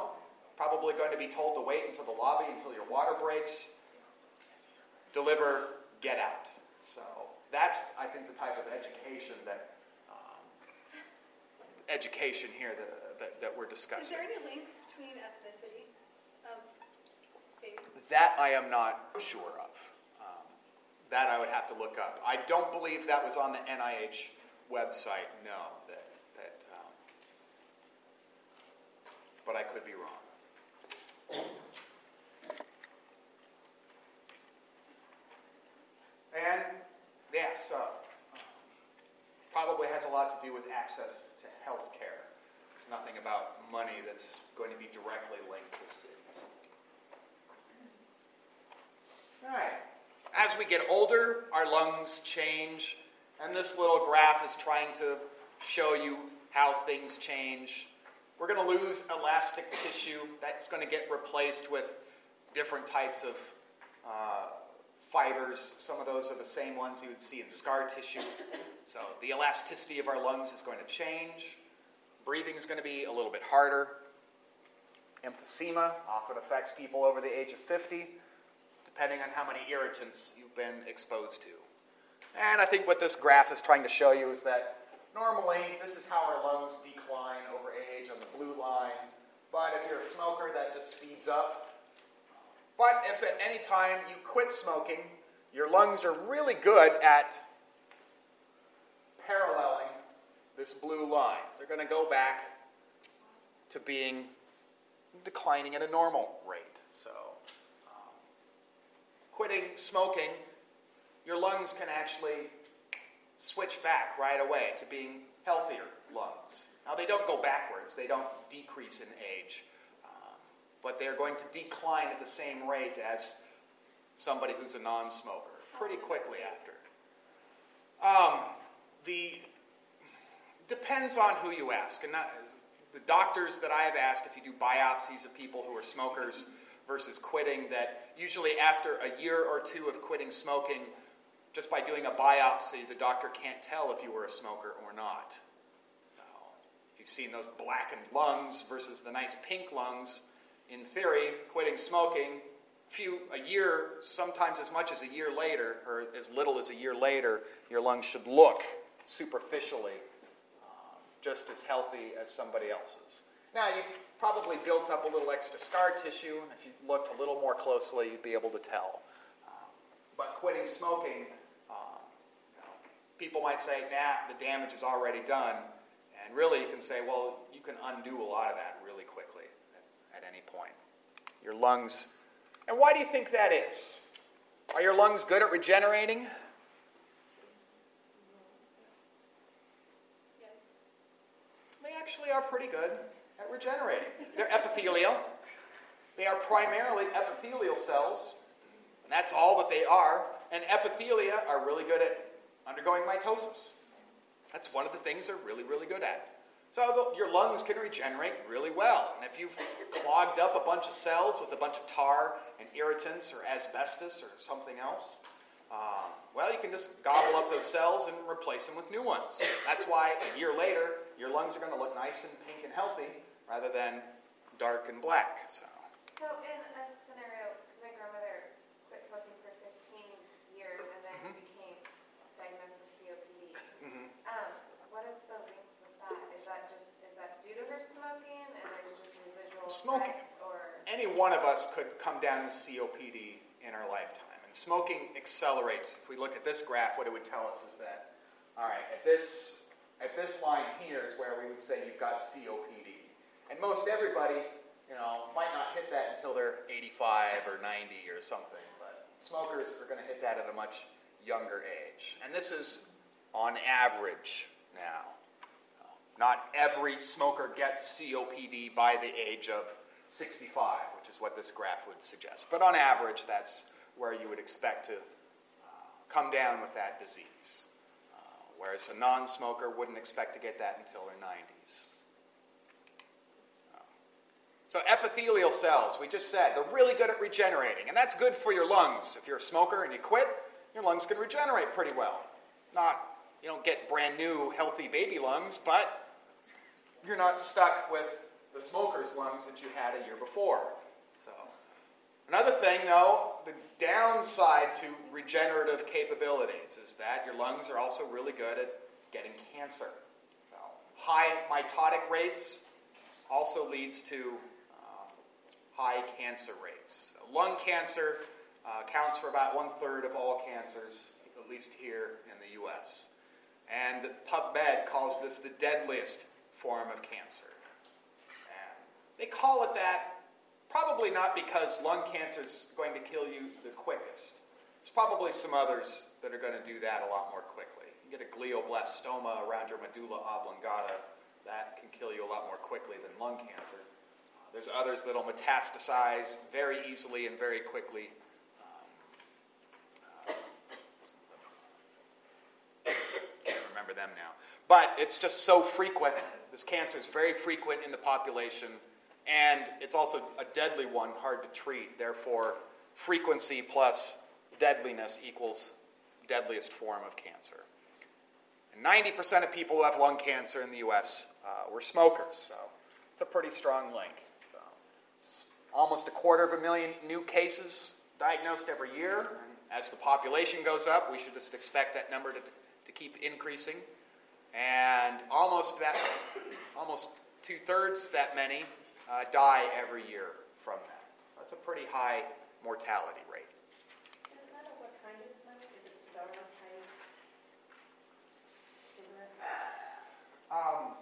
probably going to be told to wait until the lobby until your water breaks, deliver, get out. So that's, I think, the type of education that um, education here that, that, that we're discussing. Is there any links between ethnicity of babies? That I am not sure of. Um, that I would have to look up. I don't believe that was on the NIH website. No, that that. Um, but I could be wrong. And yeah, so um, probably has a lot to do with access to health care. There's nothing about money that's going to be directly linked to SIDS. All right. As we get older, our lungs change, and this little graph is trying to show you how things change. We're going to lose elastic tissue. That's going to get replaced with different types of uh, fibers. Some of those are the same ones you would see in scar tissue. So the elasticity of our lungs is going to change. Breathing is going to be a little bit harder. Emphysema often affects people over the age of 50, depending on how many irritants you've been exposed to. And I think what this graph is trying to show you is that normally this is how our lungs decline over age on the blue line. But if you're a smoker, that just speeds up. But if at any time you quit smoking, your lungs are really good at paralleling this blue line. They're going to go back to being declining at a normal rate. So, um, quitting smoking, your lungs can actually switch back right away to being healthier lungs. Now, they don't go backwards, they don't decrease in age, um, but they're going to decline at the same rate as somebody who's a non smoker pretty quickly after. Um, the depends on who you ask, and not, the doctors that I have asked, if you do biopsies of people who are smokers versus quitting, that usually after a year or two of quitting smoking, just by doing a biopsy, the doctor can't tell if you were a smoker or not. You've seen those blackened lungs versus the nice pink lungs, in theory, quitting smoking, few a year, sometimes as much as a year later, or as little as a year later, your lungs should look superficially um, just as healthy as somebody else's. Now, you've probably built up a little extra scar tissue, and if you looked a little more closely, you'd be able to tell. Um, but quitting smoking, um, you know, people might say, nah, the damage is already done. And really, you can say, well, you can undo a lot of that really quickly at, at any point. Your lungs, and why do you think that is? Are your lungs good at regenerating? Yes. They actually are pretty good at regenerating. They're epithelial. They are primarily epithelial cells. And that's all that they are. And epithelia are really good at undergoing mitosis. That's one of the things they're really, really good at. So the, your lungs can regenerate really well. And if you've clogged up a bunch of cells with a bunch of tar and irritants or asbestos or something else, um, well, you can just gobble up those cells and replace them with new ones. That's why a year later, your lungs are going to look nice and pink and healthy rather than dark and black. So, So in a scenario, because my grandmother quit smoking for 15 years and then Mhm. became diagnosed with COPD. mhm. Um, what is the links with that? Is that just, is that due to her smoking and there's just residual Smoking. any one of us could come down to COPD in our lifetime. And smoking accelerates. If we look at this graph, what it would tell us is that, all right, at this, at this line here is where we would say you've got COPD. And most everybody, you know, might not hit that until they're 85 or 90 or something. But smokers are going to hit that at a much younger age. And this is on average now. Not every smoker gets COPD by the age of 65, which is what this graph would suggest. But on average, that's where you would expect to uh, come down with that disease. Uh, whereas a non smoker wouldn't expect to get that until their 90s. Uh, So, epithelial cells, we just said, they're really good at regenerating, and that's good for your lungs. If you're a smoker and you quit, your lungs can regenerate pretty well. Not, you don't get brand new, healthy baby lungs, but you're not stuck with the smoker's lungs that you had a year before. So, another thing, though, the downside to regenerative capabilities is that your lungs are also really good at getting cancer. So, high mitotic rates also leads to um, high cancer rates. So lung cancer uh, accounts for about one third of all cancers, at least here in the U.S. And PubMed calls this the deadliest form of cancer. They call it that probably not because lung cancer is going to kill you the quickest. There's probably some others that are going to do that a lot more quickly. You get a glioblastoma around your medulla oblongata, that can kill you a lot more quickly than lung cancer. Uh, there's others that'll metastasize very easily and very quickly. Can't remember them now. But it's just so frequent. This cancer is very frequent in the population, And it's also a deadly one, hard to treat. Therefore, frequency plus deadliness equals deadliest form of cancer. And 90% of people who have lung cancer in the US uh, were smokers, so it's a pretty strong link. So, almost a quarter of a million new cases diagnosed every year. And as the population goes up, we should just expect that number to, to keep increasing. And almost that, almost two thirds that many uh, die every year from that. So that's a pretty high mortality rate. Doesn't matter what kind of smoke, if it's cigar, pipe, cigarette? Um,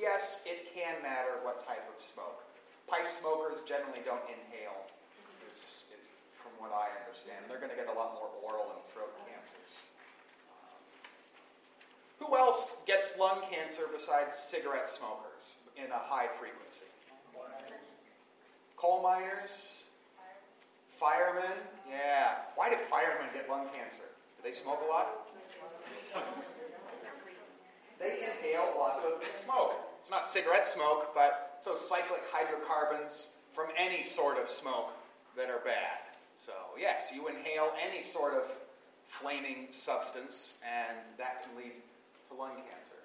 yes, it can matter what type of smoke. Pipe smokers generally don't inhale, is, is from what I understand. They're going to get a lot more oral and throat cancers. Um, Who else gets lung cancer besides cigarette smokers in a high frequency? Coal miners, firemen. Yeah. Why do firemen get lung cancer? Do they smoke a lot? They inhale lots of smoke. It's not cigarette smoke, but it's those cyclic hydrocarbons from any sort of smoke that are bad. So, yes, you inhale any sort of flaming substance, and that can lead to lung cancer.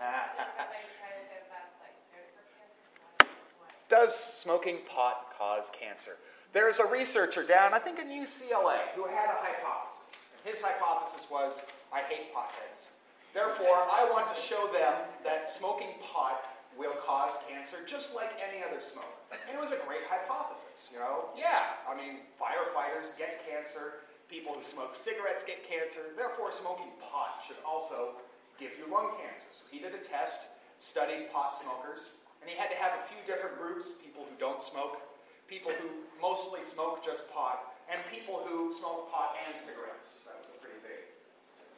Does smoking pot cause cancer? There's a researcher down, I think in UCLA, who had a hypothesis. His hypothesis was I hate potheads. Therefore, I want to show them that smoking pot will cause cancer just like any other smoke. And it was a great hypothesis, you know? Yeah, I mean, firefighters get cancer, people who smoke cigarettes get cancer, therefore, smoking pot should also give you lung cancer. So he did a test, studied pot smokers, and he had to have a few different groups people who don't smoke, people who mostly smoke just pot, and people who smoke pot and cigarettes. That was a pretty big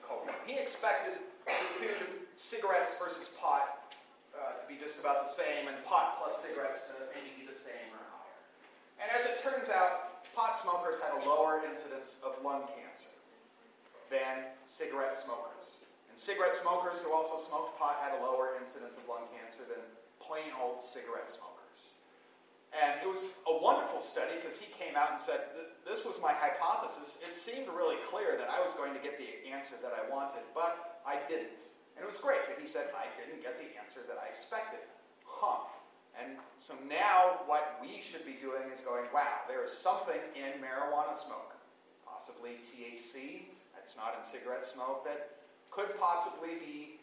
cohort. He expected the two cigarettes versus pot uh, to be just about the same, and pot plus cigarettes to maybe be the same or higher. And as it turns out, pot smokers had a lower incidence of lung cancer than cigarette smokers. Cigarette smokers who also smoked pot had a lower incidence of lung cancer than plain old cigarette smokers. And it was a wonderful study because he came out and said, This was my hypothesis. It seemed really clear that I was going to get the answer that I wanted, but I didn't. And it was great that he said, I didn't get the answer that I expected. Huh. And so now what we should be doing is going, wow, there is something in marijuana smoke, possibly THC, that's not in cigarette smoke, that could possibly be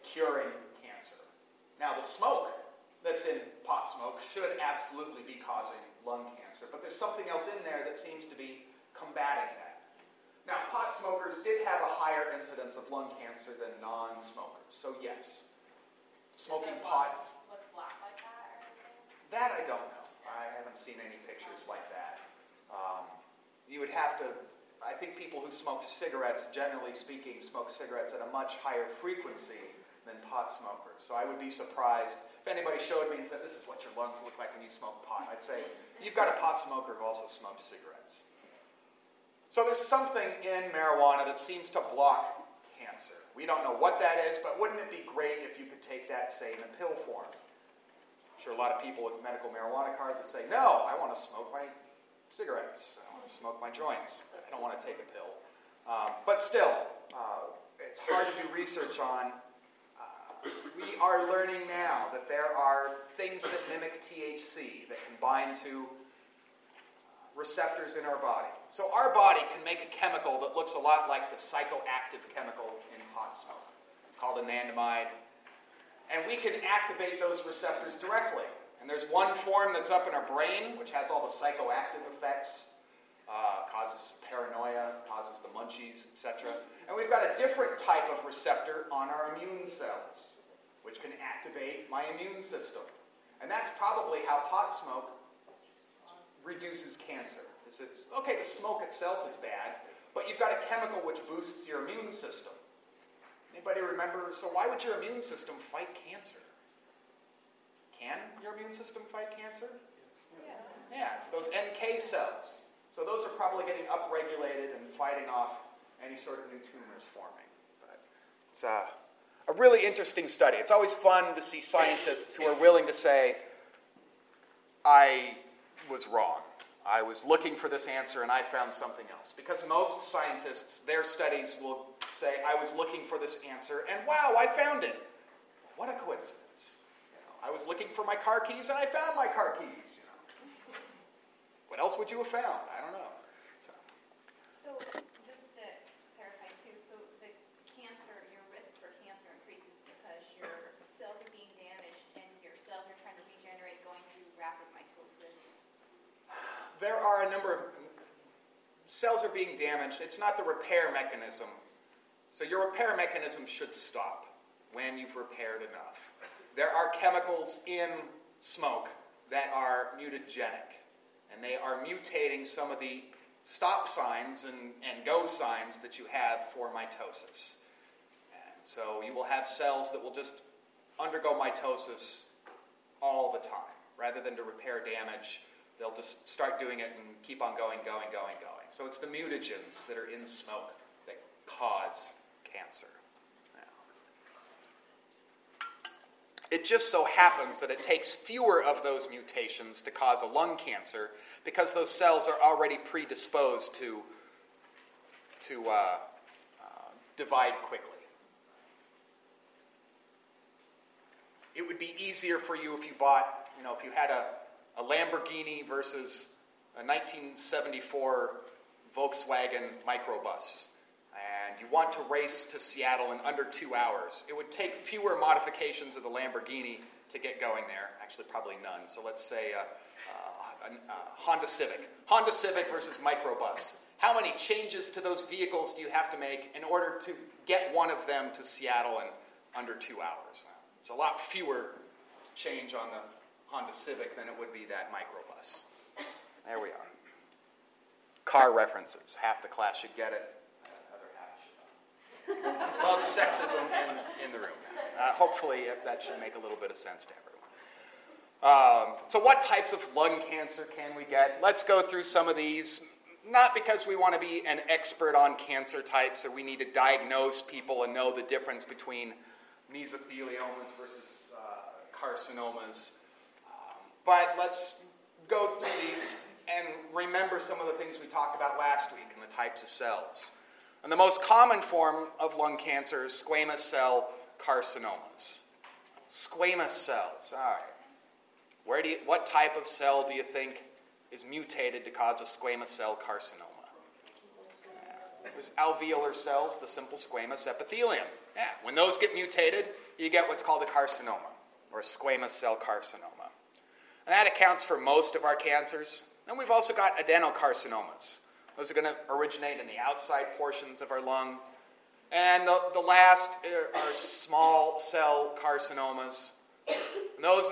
curing cancer. Now, the smoke that's in pot smoke should absolutely be causing lung cancer, but there's something else in there that seems to be combating that. Now, pot smokers did have a higher incidence of lung cancer than non smokers, so yes. Smoking Does pot, Look black like that or anything? that I don't know. I haven't seen any pictures like that. Um, you would have to, I think people who smoke cigarettes, generally speaking, smoke cigarettes at a much higher frequency than pot smokers. So I would be surprised if anybody showed me and said, This is what your lungs look like when you smoke pot. I'd say, You've got a pot smoker who also smokes cigarettes. So there's something in marijuana that seems to block cancer. We don't know what that is, but wouldn't it be great if you could take that, say, in a pill form? I'm sure a lot of people with medical marijuana cards would say, No, I want to smoke my cigarettes. Smoke my joints. I don't want to take a pill. Um, but still, uh, it's hard to do research on. Uh, we are learning now that there are things that mimic THC that can bind to receptors in our body. So our body can make a chemical that looks a lot like the psychoactive chemical in pot smoke. It's called anandamide. And we can activate those receptors directly. And there's one form that's up in our brain, which has all the psychoactive effects, causes paranoia, causes the munchies, etc. And we've got a different type of receptor on our immune cells, which can activate my immune system. And that's probably how pot smoke reduces cancer. Is it's, okay, the smoke itself is bad, but you've got a chemical which boosts your immune system. Anybody remember? So why would your immune system fight cancer? Can your immune system fight cancer? Yeah, it's those NK cells. So those are probably getting upregulated and fighting off any sort of new tumors forming. But it's uh, a really interesting study. It's always fun to see scientists who are willing to say, I was wrong. I was looking for this answer and I found something else. Because most scientists, their studies will say, I was looking for this answer and wow, I found it. What a coincidence. You know, I was looking for my car keys and I found my car keys. What else would you have found? I don't know. So, So, just to clarify too, so the cancer, your risk for cancer increases because your cells are being damaged and your cells are trying to regenerate going through rapid mitosis. there are a number of cells are being damaged. It's not the repair mechanism. So your repair mechanism should stop when you've repaired enough. There are chemicals in smoke that are mutagenic, and they are mutating some of the stop signs and, and go signs that you have for mitosis. And so you will have cells that will just undergo mitosis all the time. Rather than to repair damage, they'll just start doing it and keep on going, going, going, going. So it's the mutagens that are in smoke that cause cancer. It just so happens that it takes fewer of those mutations to cause a lung cancer because those cells are already predisposed to, to uh, uh, divide quickly. It would be easier for you if you bought, you know, if you had a, a Lamborghini versus a 1974 Volkswagen microbus and you want to race to Seattle in under two hours, it would take fewer modifications of the Lamborghini to get going there. Actually, probably none. So let's say uh, uh, a, a Honda Civic. Honda Civic versus microbus. How many changes to those vehicles do you have to make in order to get one of them to Seattle in under two hours? It's a lot fewer change on the Honda Civic than it would be that microbus. There we are. Car references. Half the class should get it. Love sexism in, in the room. Uh, hopefully, that should make a little bit of sense to everyone. Um, so, what types of lung cancer can we get? Let's go through some of these. Not because we want to be an expert on cancer types or we need to diagnose people and know the difference between mesotheliomas versus uh, carcinomas. Um, but let's go through these and remember some of the things we talked about last week and the types of cells. And the most common form of lung cancer is squamous cell carcinomas. Squamous cells, all right. Where do you, what type of cell do you think is mutated to cause a squamous cell carcinoma? There's alveolar cells, the simple squamous epithelium. Yeah, when those get mutated, you get what's called a carcinoma, or a squamous cell carcinoma. And that accounts for most of our cancers. And we've also got adenocarcinomas. Those are going to originate in the outside portions of our lung. And the, the last uh, are small cell carcinomas. And those,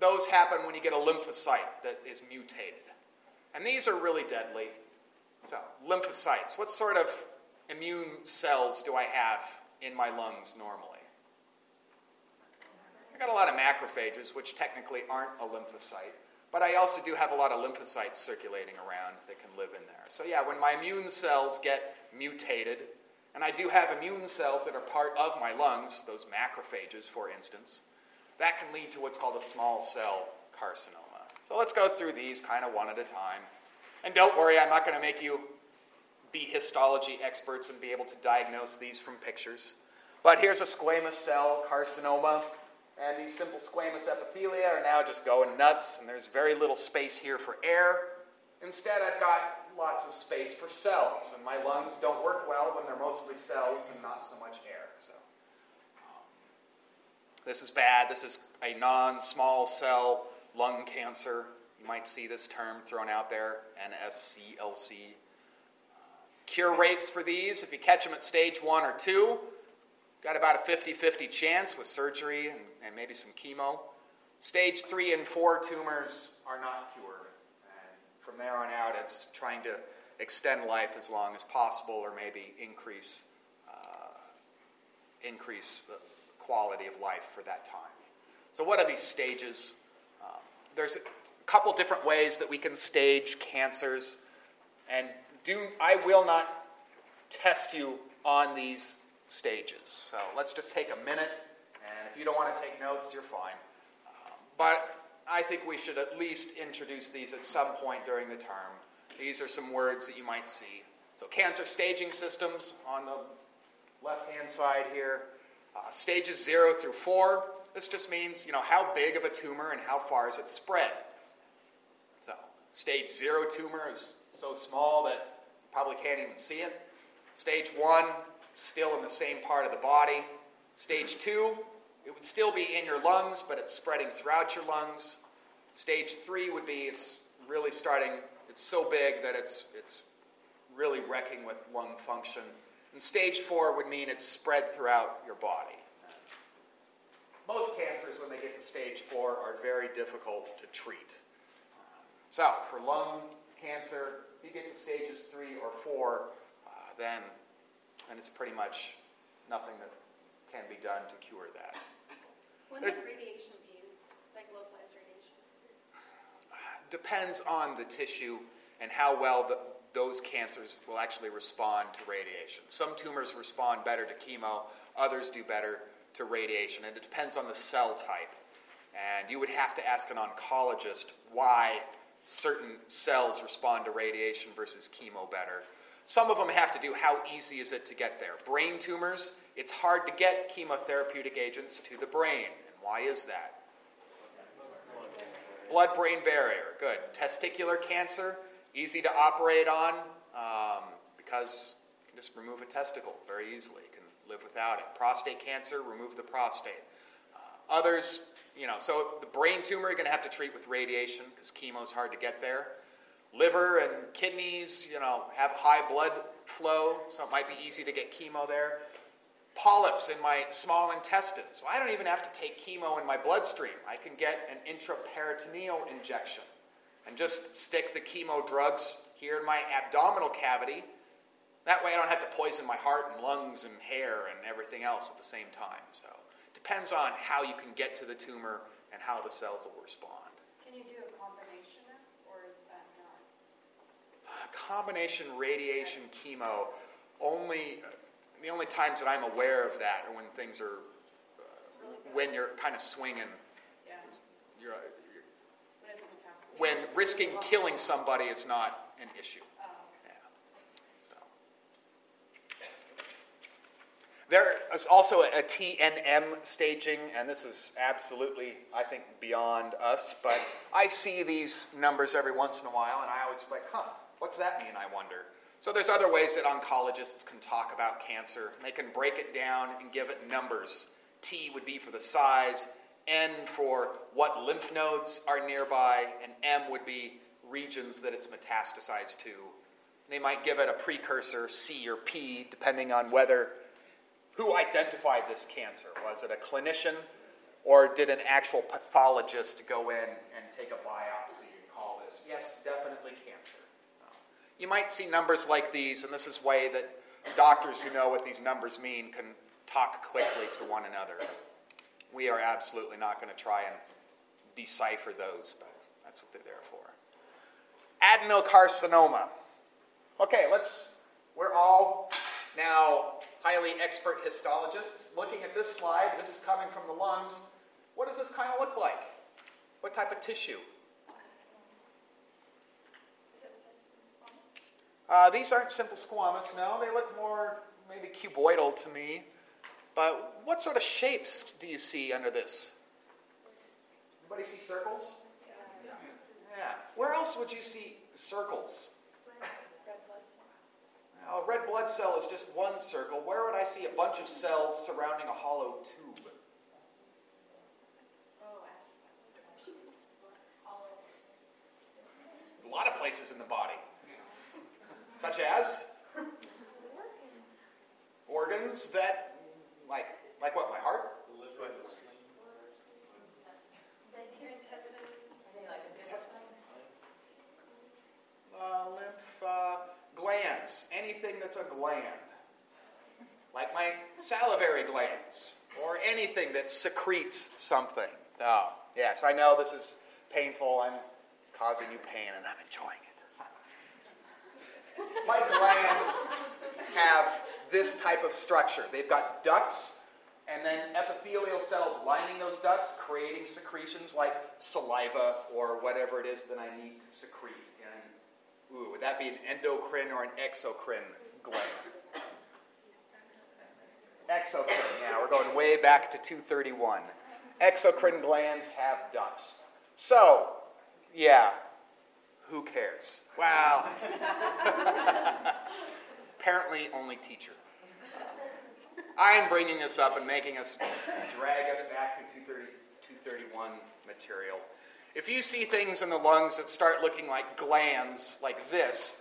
those happen when you get a lymphocyte that is mutated. And these are really deadly. So, lymphocytes. What sort of immune cells do I have in my lungs normally? I got a lot of macrophages, which technically aren't a lymphocyte. But I also do have a lot of lymphocytes circulating around that can live in there. So, yeah, when my immune cells get mutated, and I do have immune cells that are part of my lungs, those macrophages, for instance, that can lead to what's called a small cell carcinoma. So, let's go through these kind of one at a time. And don't worry, I'm not going to make you be histology experts and be able to diagnose these from pictures. But here's a squamous cell carcinoma. And these simple squamous epithelia are now just going nuts, and there's very little space here for air. Instead, I've got lots of space for cells, and my lungs don't work well when they're mostly cells and not so much air. So, this is bad. This is a non small cell lung cancer. You might see this term thrown out there NSCLC. Cure rates for these, if you catch them at stage one or two, got about a 50 50 chance with surgery and, and maybe some chemo. Stage three and four tumors are not cured. And from there on out, it's trying to extend life as long as possible or maybe increase, uh, increase the quality of life for that time. So, what are these stages? Um, there's a couple different ways that we can stage cancers, and do I will not test you on these stages. So let's just take a minute, and if you don't want to take notes, you're fine. But I think we should at least introduce these at some point during the term. These are some words that you might see. So cancer staging systems on the left-hand side here. Uh, stages zero through four. This just means, you know, how big of a tumor and how far is it spread. So stage zero tumor is so small that you probably can't even see it. Stage one, still in the same part of the body. Stage two, it would still be in your lungs, but it's spreading throughout your lungs. Stage three would be it's really starting, it's so big that it's, it's really wrecking with lung function. And stage four would mean it's spread throughout your body. Most cancers, when they get to stage four, are very difficult to treat. So, for lung cancer, if you get to stages three or four, uh, then, then it's pretty much nothing that can be done to cure that. When There's- radiation be used, like localized radiation? Depends on the tissue and how well the, those cancers will actually respond to radiation. Some tumors respond better to chemo, others do better to radiation, and it depends on the cell type. And you would have to ask an oncologist why certain cells respond to radiation versus chemo better. Some of them have to do how easy is it to get there. Brain tumors, it's hard to get chemotherapeutic agents to the brain. And why is that? Blood brain barrier, good. Testicular cancer, easy to operate on um, because you can just remove a testicle very easily. You can live without it. Prostate cancer, remove the prostate. Uh, others, you know, so the brain tumor you're going to have to treat with radiation because chemo is hard to get there. Liver and kidneys, you know, have high blood flow, so it might be easy to get chemo there polyps in my small intestine. So I don't even have to take chemo in my bloodstream. I can get an intraperitoneal injection and just stick the chemo drugs here in my abdominal cavity. That way I don't have to poison my heart and lungs and hair and everything else at the same time. So it depends on how you can get to the tumor and how the cells will respond. Can you do a combination of, or is that not? Combination radiation chemo only the only times that I'm aware of that are when things are uh, when you're kind of swinging. Yeah, you're, you're, it's metastasis. when risking killing somebody is not an issue. Oh, yeah. So. There is also a TNM staging, and this is absolutely, I think, beyond us. But I see these numbers every once in a while, and I always like, huh, what's that mean? I wonder. So there's other ways that oncologists can talk about cancer. They can break it down and give it numbers. T would be for the size, N for what lymph nodes are nearby, and M would be regions that it's metastasized to. They might give it a precursor, C or P, depending on whether who identified this cancer. Was it a clinician, or did an actual pathologist go in and take a biopsy and call this? Yes, definitely cancer. You might see numbers like these, and this is a way that doctors who know what these numbers mean can talk quickly to one another. We are absolutely not going to try and decipher those, but that's what they're there for. Adenocarcinoma. Okay, let's, we're all now highly expert histologists. Looking at this slide, this is coming from the lungs. What does this kind of look like? What type of tissue? Uh, these aren't simple squamous, no. They look more maybe cuboidal to me. But what sort of shapes do you see under this? Anybody see circles? Yeah. Where else would you see circles? Now, a red blood cell is just one circle. Where would I see a bunch of cells surrounding a hollow tube? A lot of places in the body. Such as? Organs that, like, like what, my heart? Uh, lymph uh, glands, anything that's a gland, like my salivary glands, or anything that secretes something. Oh, yes, I know this is painful. I'm causing you pain, and I'm enjoying it. My glands have this type of structure. They've got ducts and then epithelial cells lining those ducts, creating secretions like saliva or whatever it is that I need to secrete. And, ooh, would that be an endocrine or an exocrine gland? Exocrine, yeah, we're going way back to 231. Exocrine glands have ducts. So, yeah, who cares? Wow. Apparently, only teacher. I'm bringing this up and making us drag us back to 230, 231 material. If you see things in the lungs that start looking like glands like this,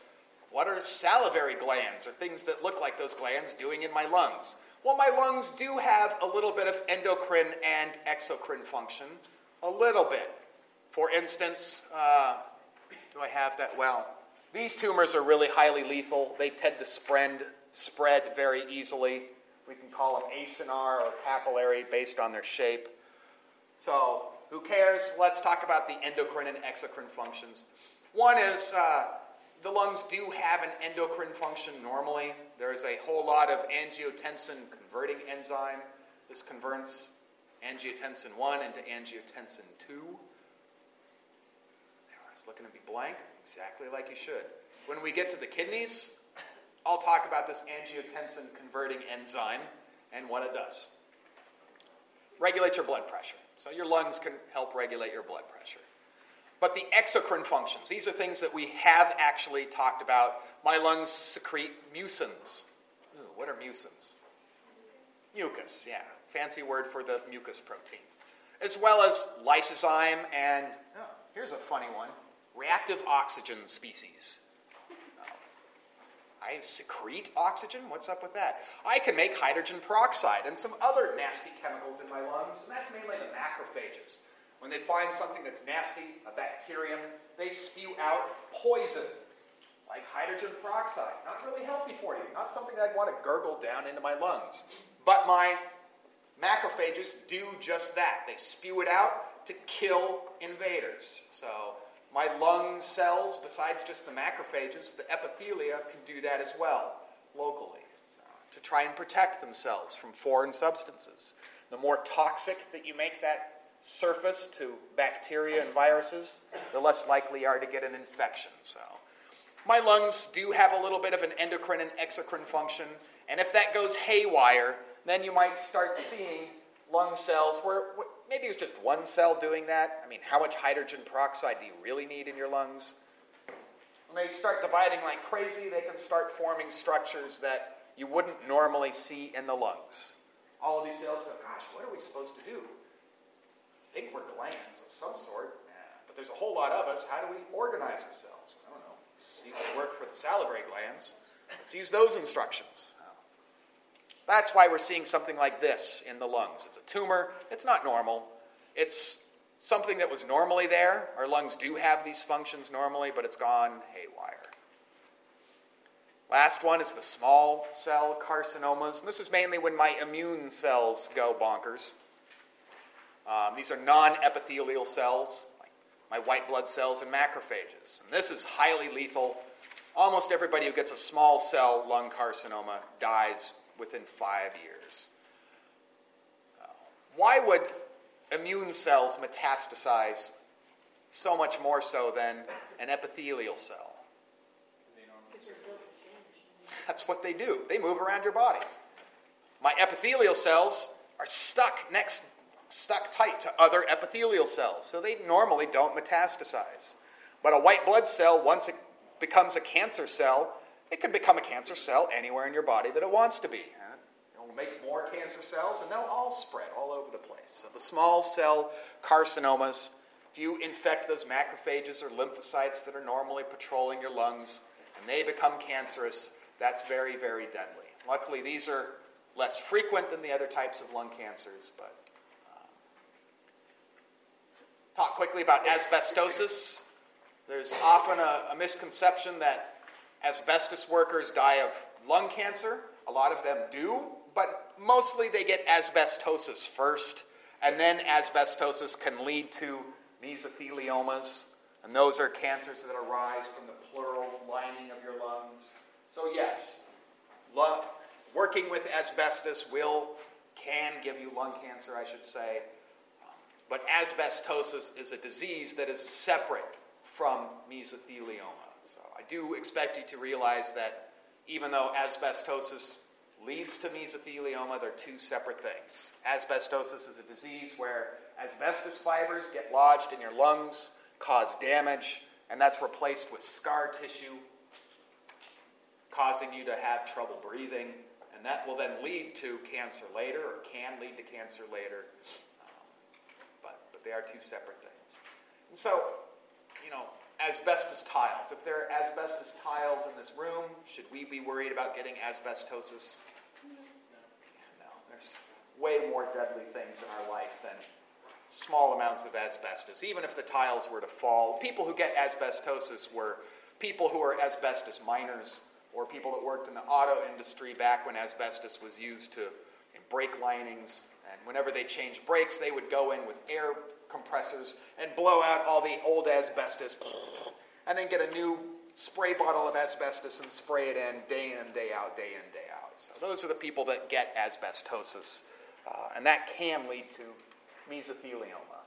what are salivary glands or things that look like those glands doing in my lungs? Well, my lungs do have a little bit of endocrine and exocrine function, a little bit. For instance, uh, do I have that? Well, these tumors are really highly lethal. They tend to spread, spread very easily. We can call them acinar or papillary based on their shape. So, who cares? Let's talk about the endocrine and exocrine functions. One is uh, the lungs do have an endocrine function normally. There's a whole lot of angiotensin converting enzyme. This converts angiotensin 1 into angiotensin 2. It's looking to be blank, exactly like you should. When we get to the kidneys, I'll talk about this angiotensin converting enzyme and what it does. Regulate your blood pressure. So your lungs can help regulate your blood pressure. But the exocrine functions, these are things that we have actually talked about. My lungs secrete mucins. Ooh, what are mucins? Mucus, yeah. Fancy word for the mucus protein. As well as lysozyme and, oh, here's a funny one reactive oxygen species. Oh. I secrete oxygen? What's up with that? I can make hydrogen peroxide and some other nasty chemicals in my lungs, and that's mainly the macrophages. When they find something that's nasty, a bacterium, they spew out poison, like hydrogen peroxide. Not really healthy for you, not something that I'd want to gurgle down into my lungs. But my macrophages do just that. They spew it out to kill invaders. So my lung cells, besides just the macrophages, the epithelia can do that as well, locally, to try and protect themselves from foreign substances. The more toxic that you make that surface to bacteria and viruses, the less likely you are to get an infection. So, my lungs do have a little bit of an endocrine and exocrine function, and if that goes haywire, then you might start seeing lung cells where maybe it was just one cell doing that. I mean, how much hydrogen peroxide do you really need in your lungs? When they start dividing like crazy, they can start forming structures that you wouldn't normally see in the lungs. All of these cells go, gosh, what are we supposed to do? I think we're glands of some sort, but there's a whole lot of us. How do we organize ourselves? I don't know. See what work for the salivary glands. Let's use those instructions. That's why we're seeing something like this in the lungs. It's a tumor, it's not normal. It's something that was normally there. Our lungs do have these functions normally, but it's gone haywire. Last one is the small cell carcinomas. And this is mainly when my immune cells go bonkers. Um, these are non epithelial cells, like my white blood cells and macrophages. And this is highly lethal. Almost everybody who gets a small cell lung carcinoma dies within five years. Why would immune cells metastasize so much more so than an epithelial cell? That's what they do. They move around your body. My epithelial cells are stuck next, stuck tight to other epithelial cells, so they normally don't metastasize. But a white blood cell, once it becomes a cancer cell, it can become a cancer cell anywhere in your body that it wants to be. It'll make more cancer cells, and they'll all spread all over the place. So the small cell carcinomas, if you infect those macrophages or lymphocytes that are normally patrolling your lungs, and they become cancerous, that's very, very deadly. Luckily, these are less frequent than the other types of lung cancers, but um, talk quickly about asbestosis. There's often a, a misconception that asbestos workers die of lung cancer. A lot of them do, but mostly they get asbestosis first, and then asbestosis can lead to mesotheliomas, and those are cancers that arise from the pleural lining of your lungs. So, yes, working with asbestos will, can give you lung cancer, I should say. But asbestosis is a disease that is separate from mesothelioma. So I do expect you to realize that even though asbestosis leads to mesothelioma, they're two separate things. Asbestosis is a disease where asbestos fibers get lodged in your lungs, cause damage, and that's replaced with scar tissue, causing you to have trouble breathing, and that will then lead to cancer later, or can lead to cancer later. Um, but, but they are two separate things. And so, you know, asbestos tiles. If there are asbestos tiles in this room, should we be worried about getting asbestosis? No, there's way more deadly things in our life than small amounts of asbestos. Even if the tiles were to fall, people who get asbestosis were people who were asbestos miners or people that worked in the auto industry back when asbestos was used to in brake linings. And whenever they changed brakes, they would go in with air compressors and blow out all the old asbestos and then get a new spray bottle of asbestos and spray it in day in, and day out, day in, day out. So those are the people that get asbestosis, uh, and that can lead to mesothelioma.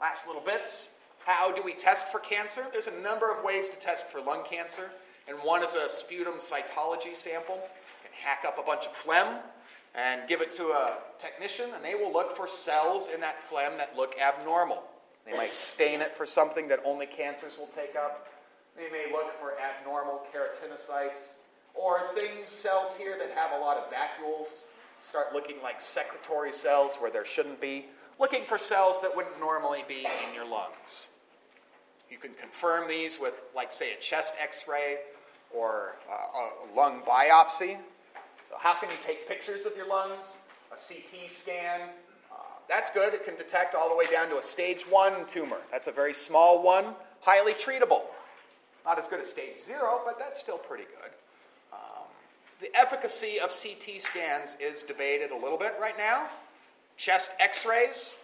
Last little bits. How do we test for cancer? There's a number of ways to test for lung cancer, and one is a sputum cytology sample. You can hack up a bunch of phlegm and give it to a technician, and they will look for cells in that phlegm that look abnormal. They might stain it for something that only cancers will take up. They may look for abnormal keratinocytes or things, cells here that have a lot of vacuoles, start looking like secretory cells where there shouldn't be, looking for cells that wouldn't normally be in your lungs. You can confirm these with, like, say, a chest x ray or uh, a lung biopsy. So, how can you take pictures of your lungs? A CT scan. Uh, that's good. It can detect all the way down to a stage one tumor. That's a very small one, highly treatable. Not as good as stage zero, but that's still pretty good. Um, the efficacy of CT scans is debated a little bit right now. Chest x rays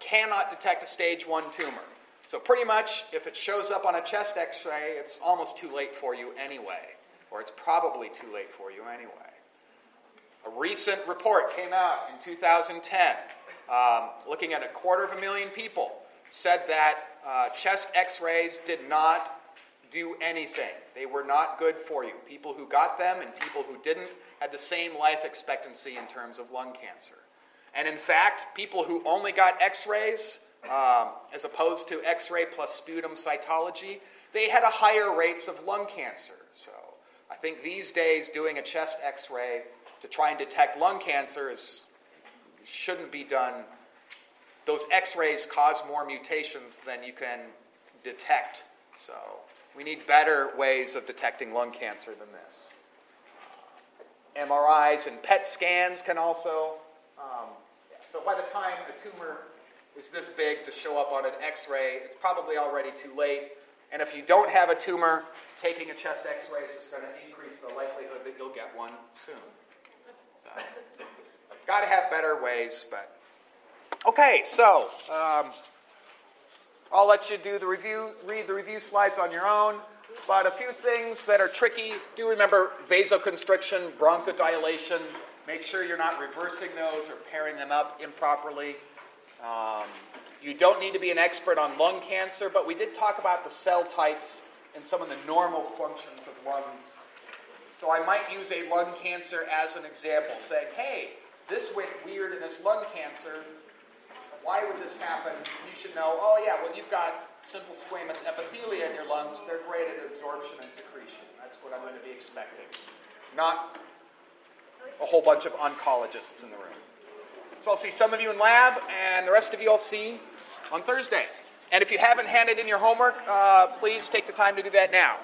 cannot detect a stage one tumor. So, pretty much, if it shows up on a chest x ray, it's almost too late for you anyway, or it's probably too late for you anyway. A recent report came out in 2010 um, looking at a quarter of a million people, said that uh, chest x rays did not do anything. They were not good for you. People who got them and people who didn't had the same life expectancy in terms of lung cancer. And in fact, people who only got x rays, um, as opposed to x ray plus sputum cytology, they had a higher rates of lung cancer. So I think these days doing a chest x ray to try and detect lung cancer shouldn't be done. Those x rays cause more mutations than you can detect. So we need better ways of detecting lung cancer than this. MRIs and PET scans can also. Um. So by the time a tumor is this big to show up on an x ray, it's probably already too late. And if you don't have a tumor, taking a chest x ray is just going to increase the likelihood that you'll get one soon. Got to have better ways, but. Okay, so um, I'll let you do the review, read the review slides on your own. But a few things that are tricky. Do remember vasoconstriction, bronchodilation. Make sure you're not reversing those or pairing them up improperly. Um, you don't need to be an expert on lung cancer, but we did talk about the cell types and some of the normal functions of lung. So I might use a lung cancer as an example, saying, hey, this went weird in this lung cancer. Why would this happen? You should know, oh, yeah, well, you've got simple squamous epithelia in your lungs. They're great at absorption and secretion. That's what I'm going to be expecting. Not a whole bunch of oncologists in the room. So I'll see some of you in lab, and the rest of you I'll see on Thursday. And if you haven't handed in your homework, uh, please take the time to do that now.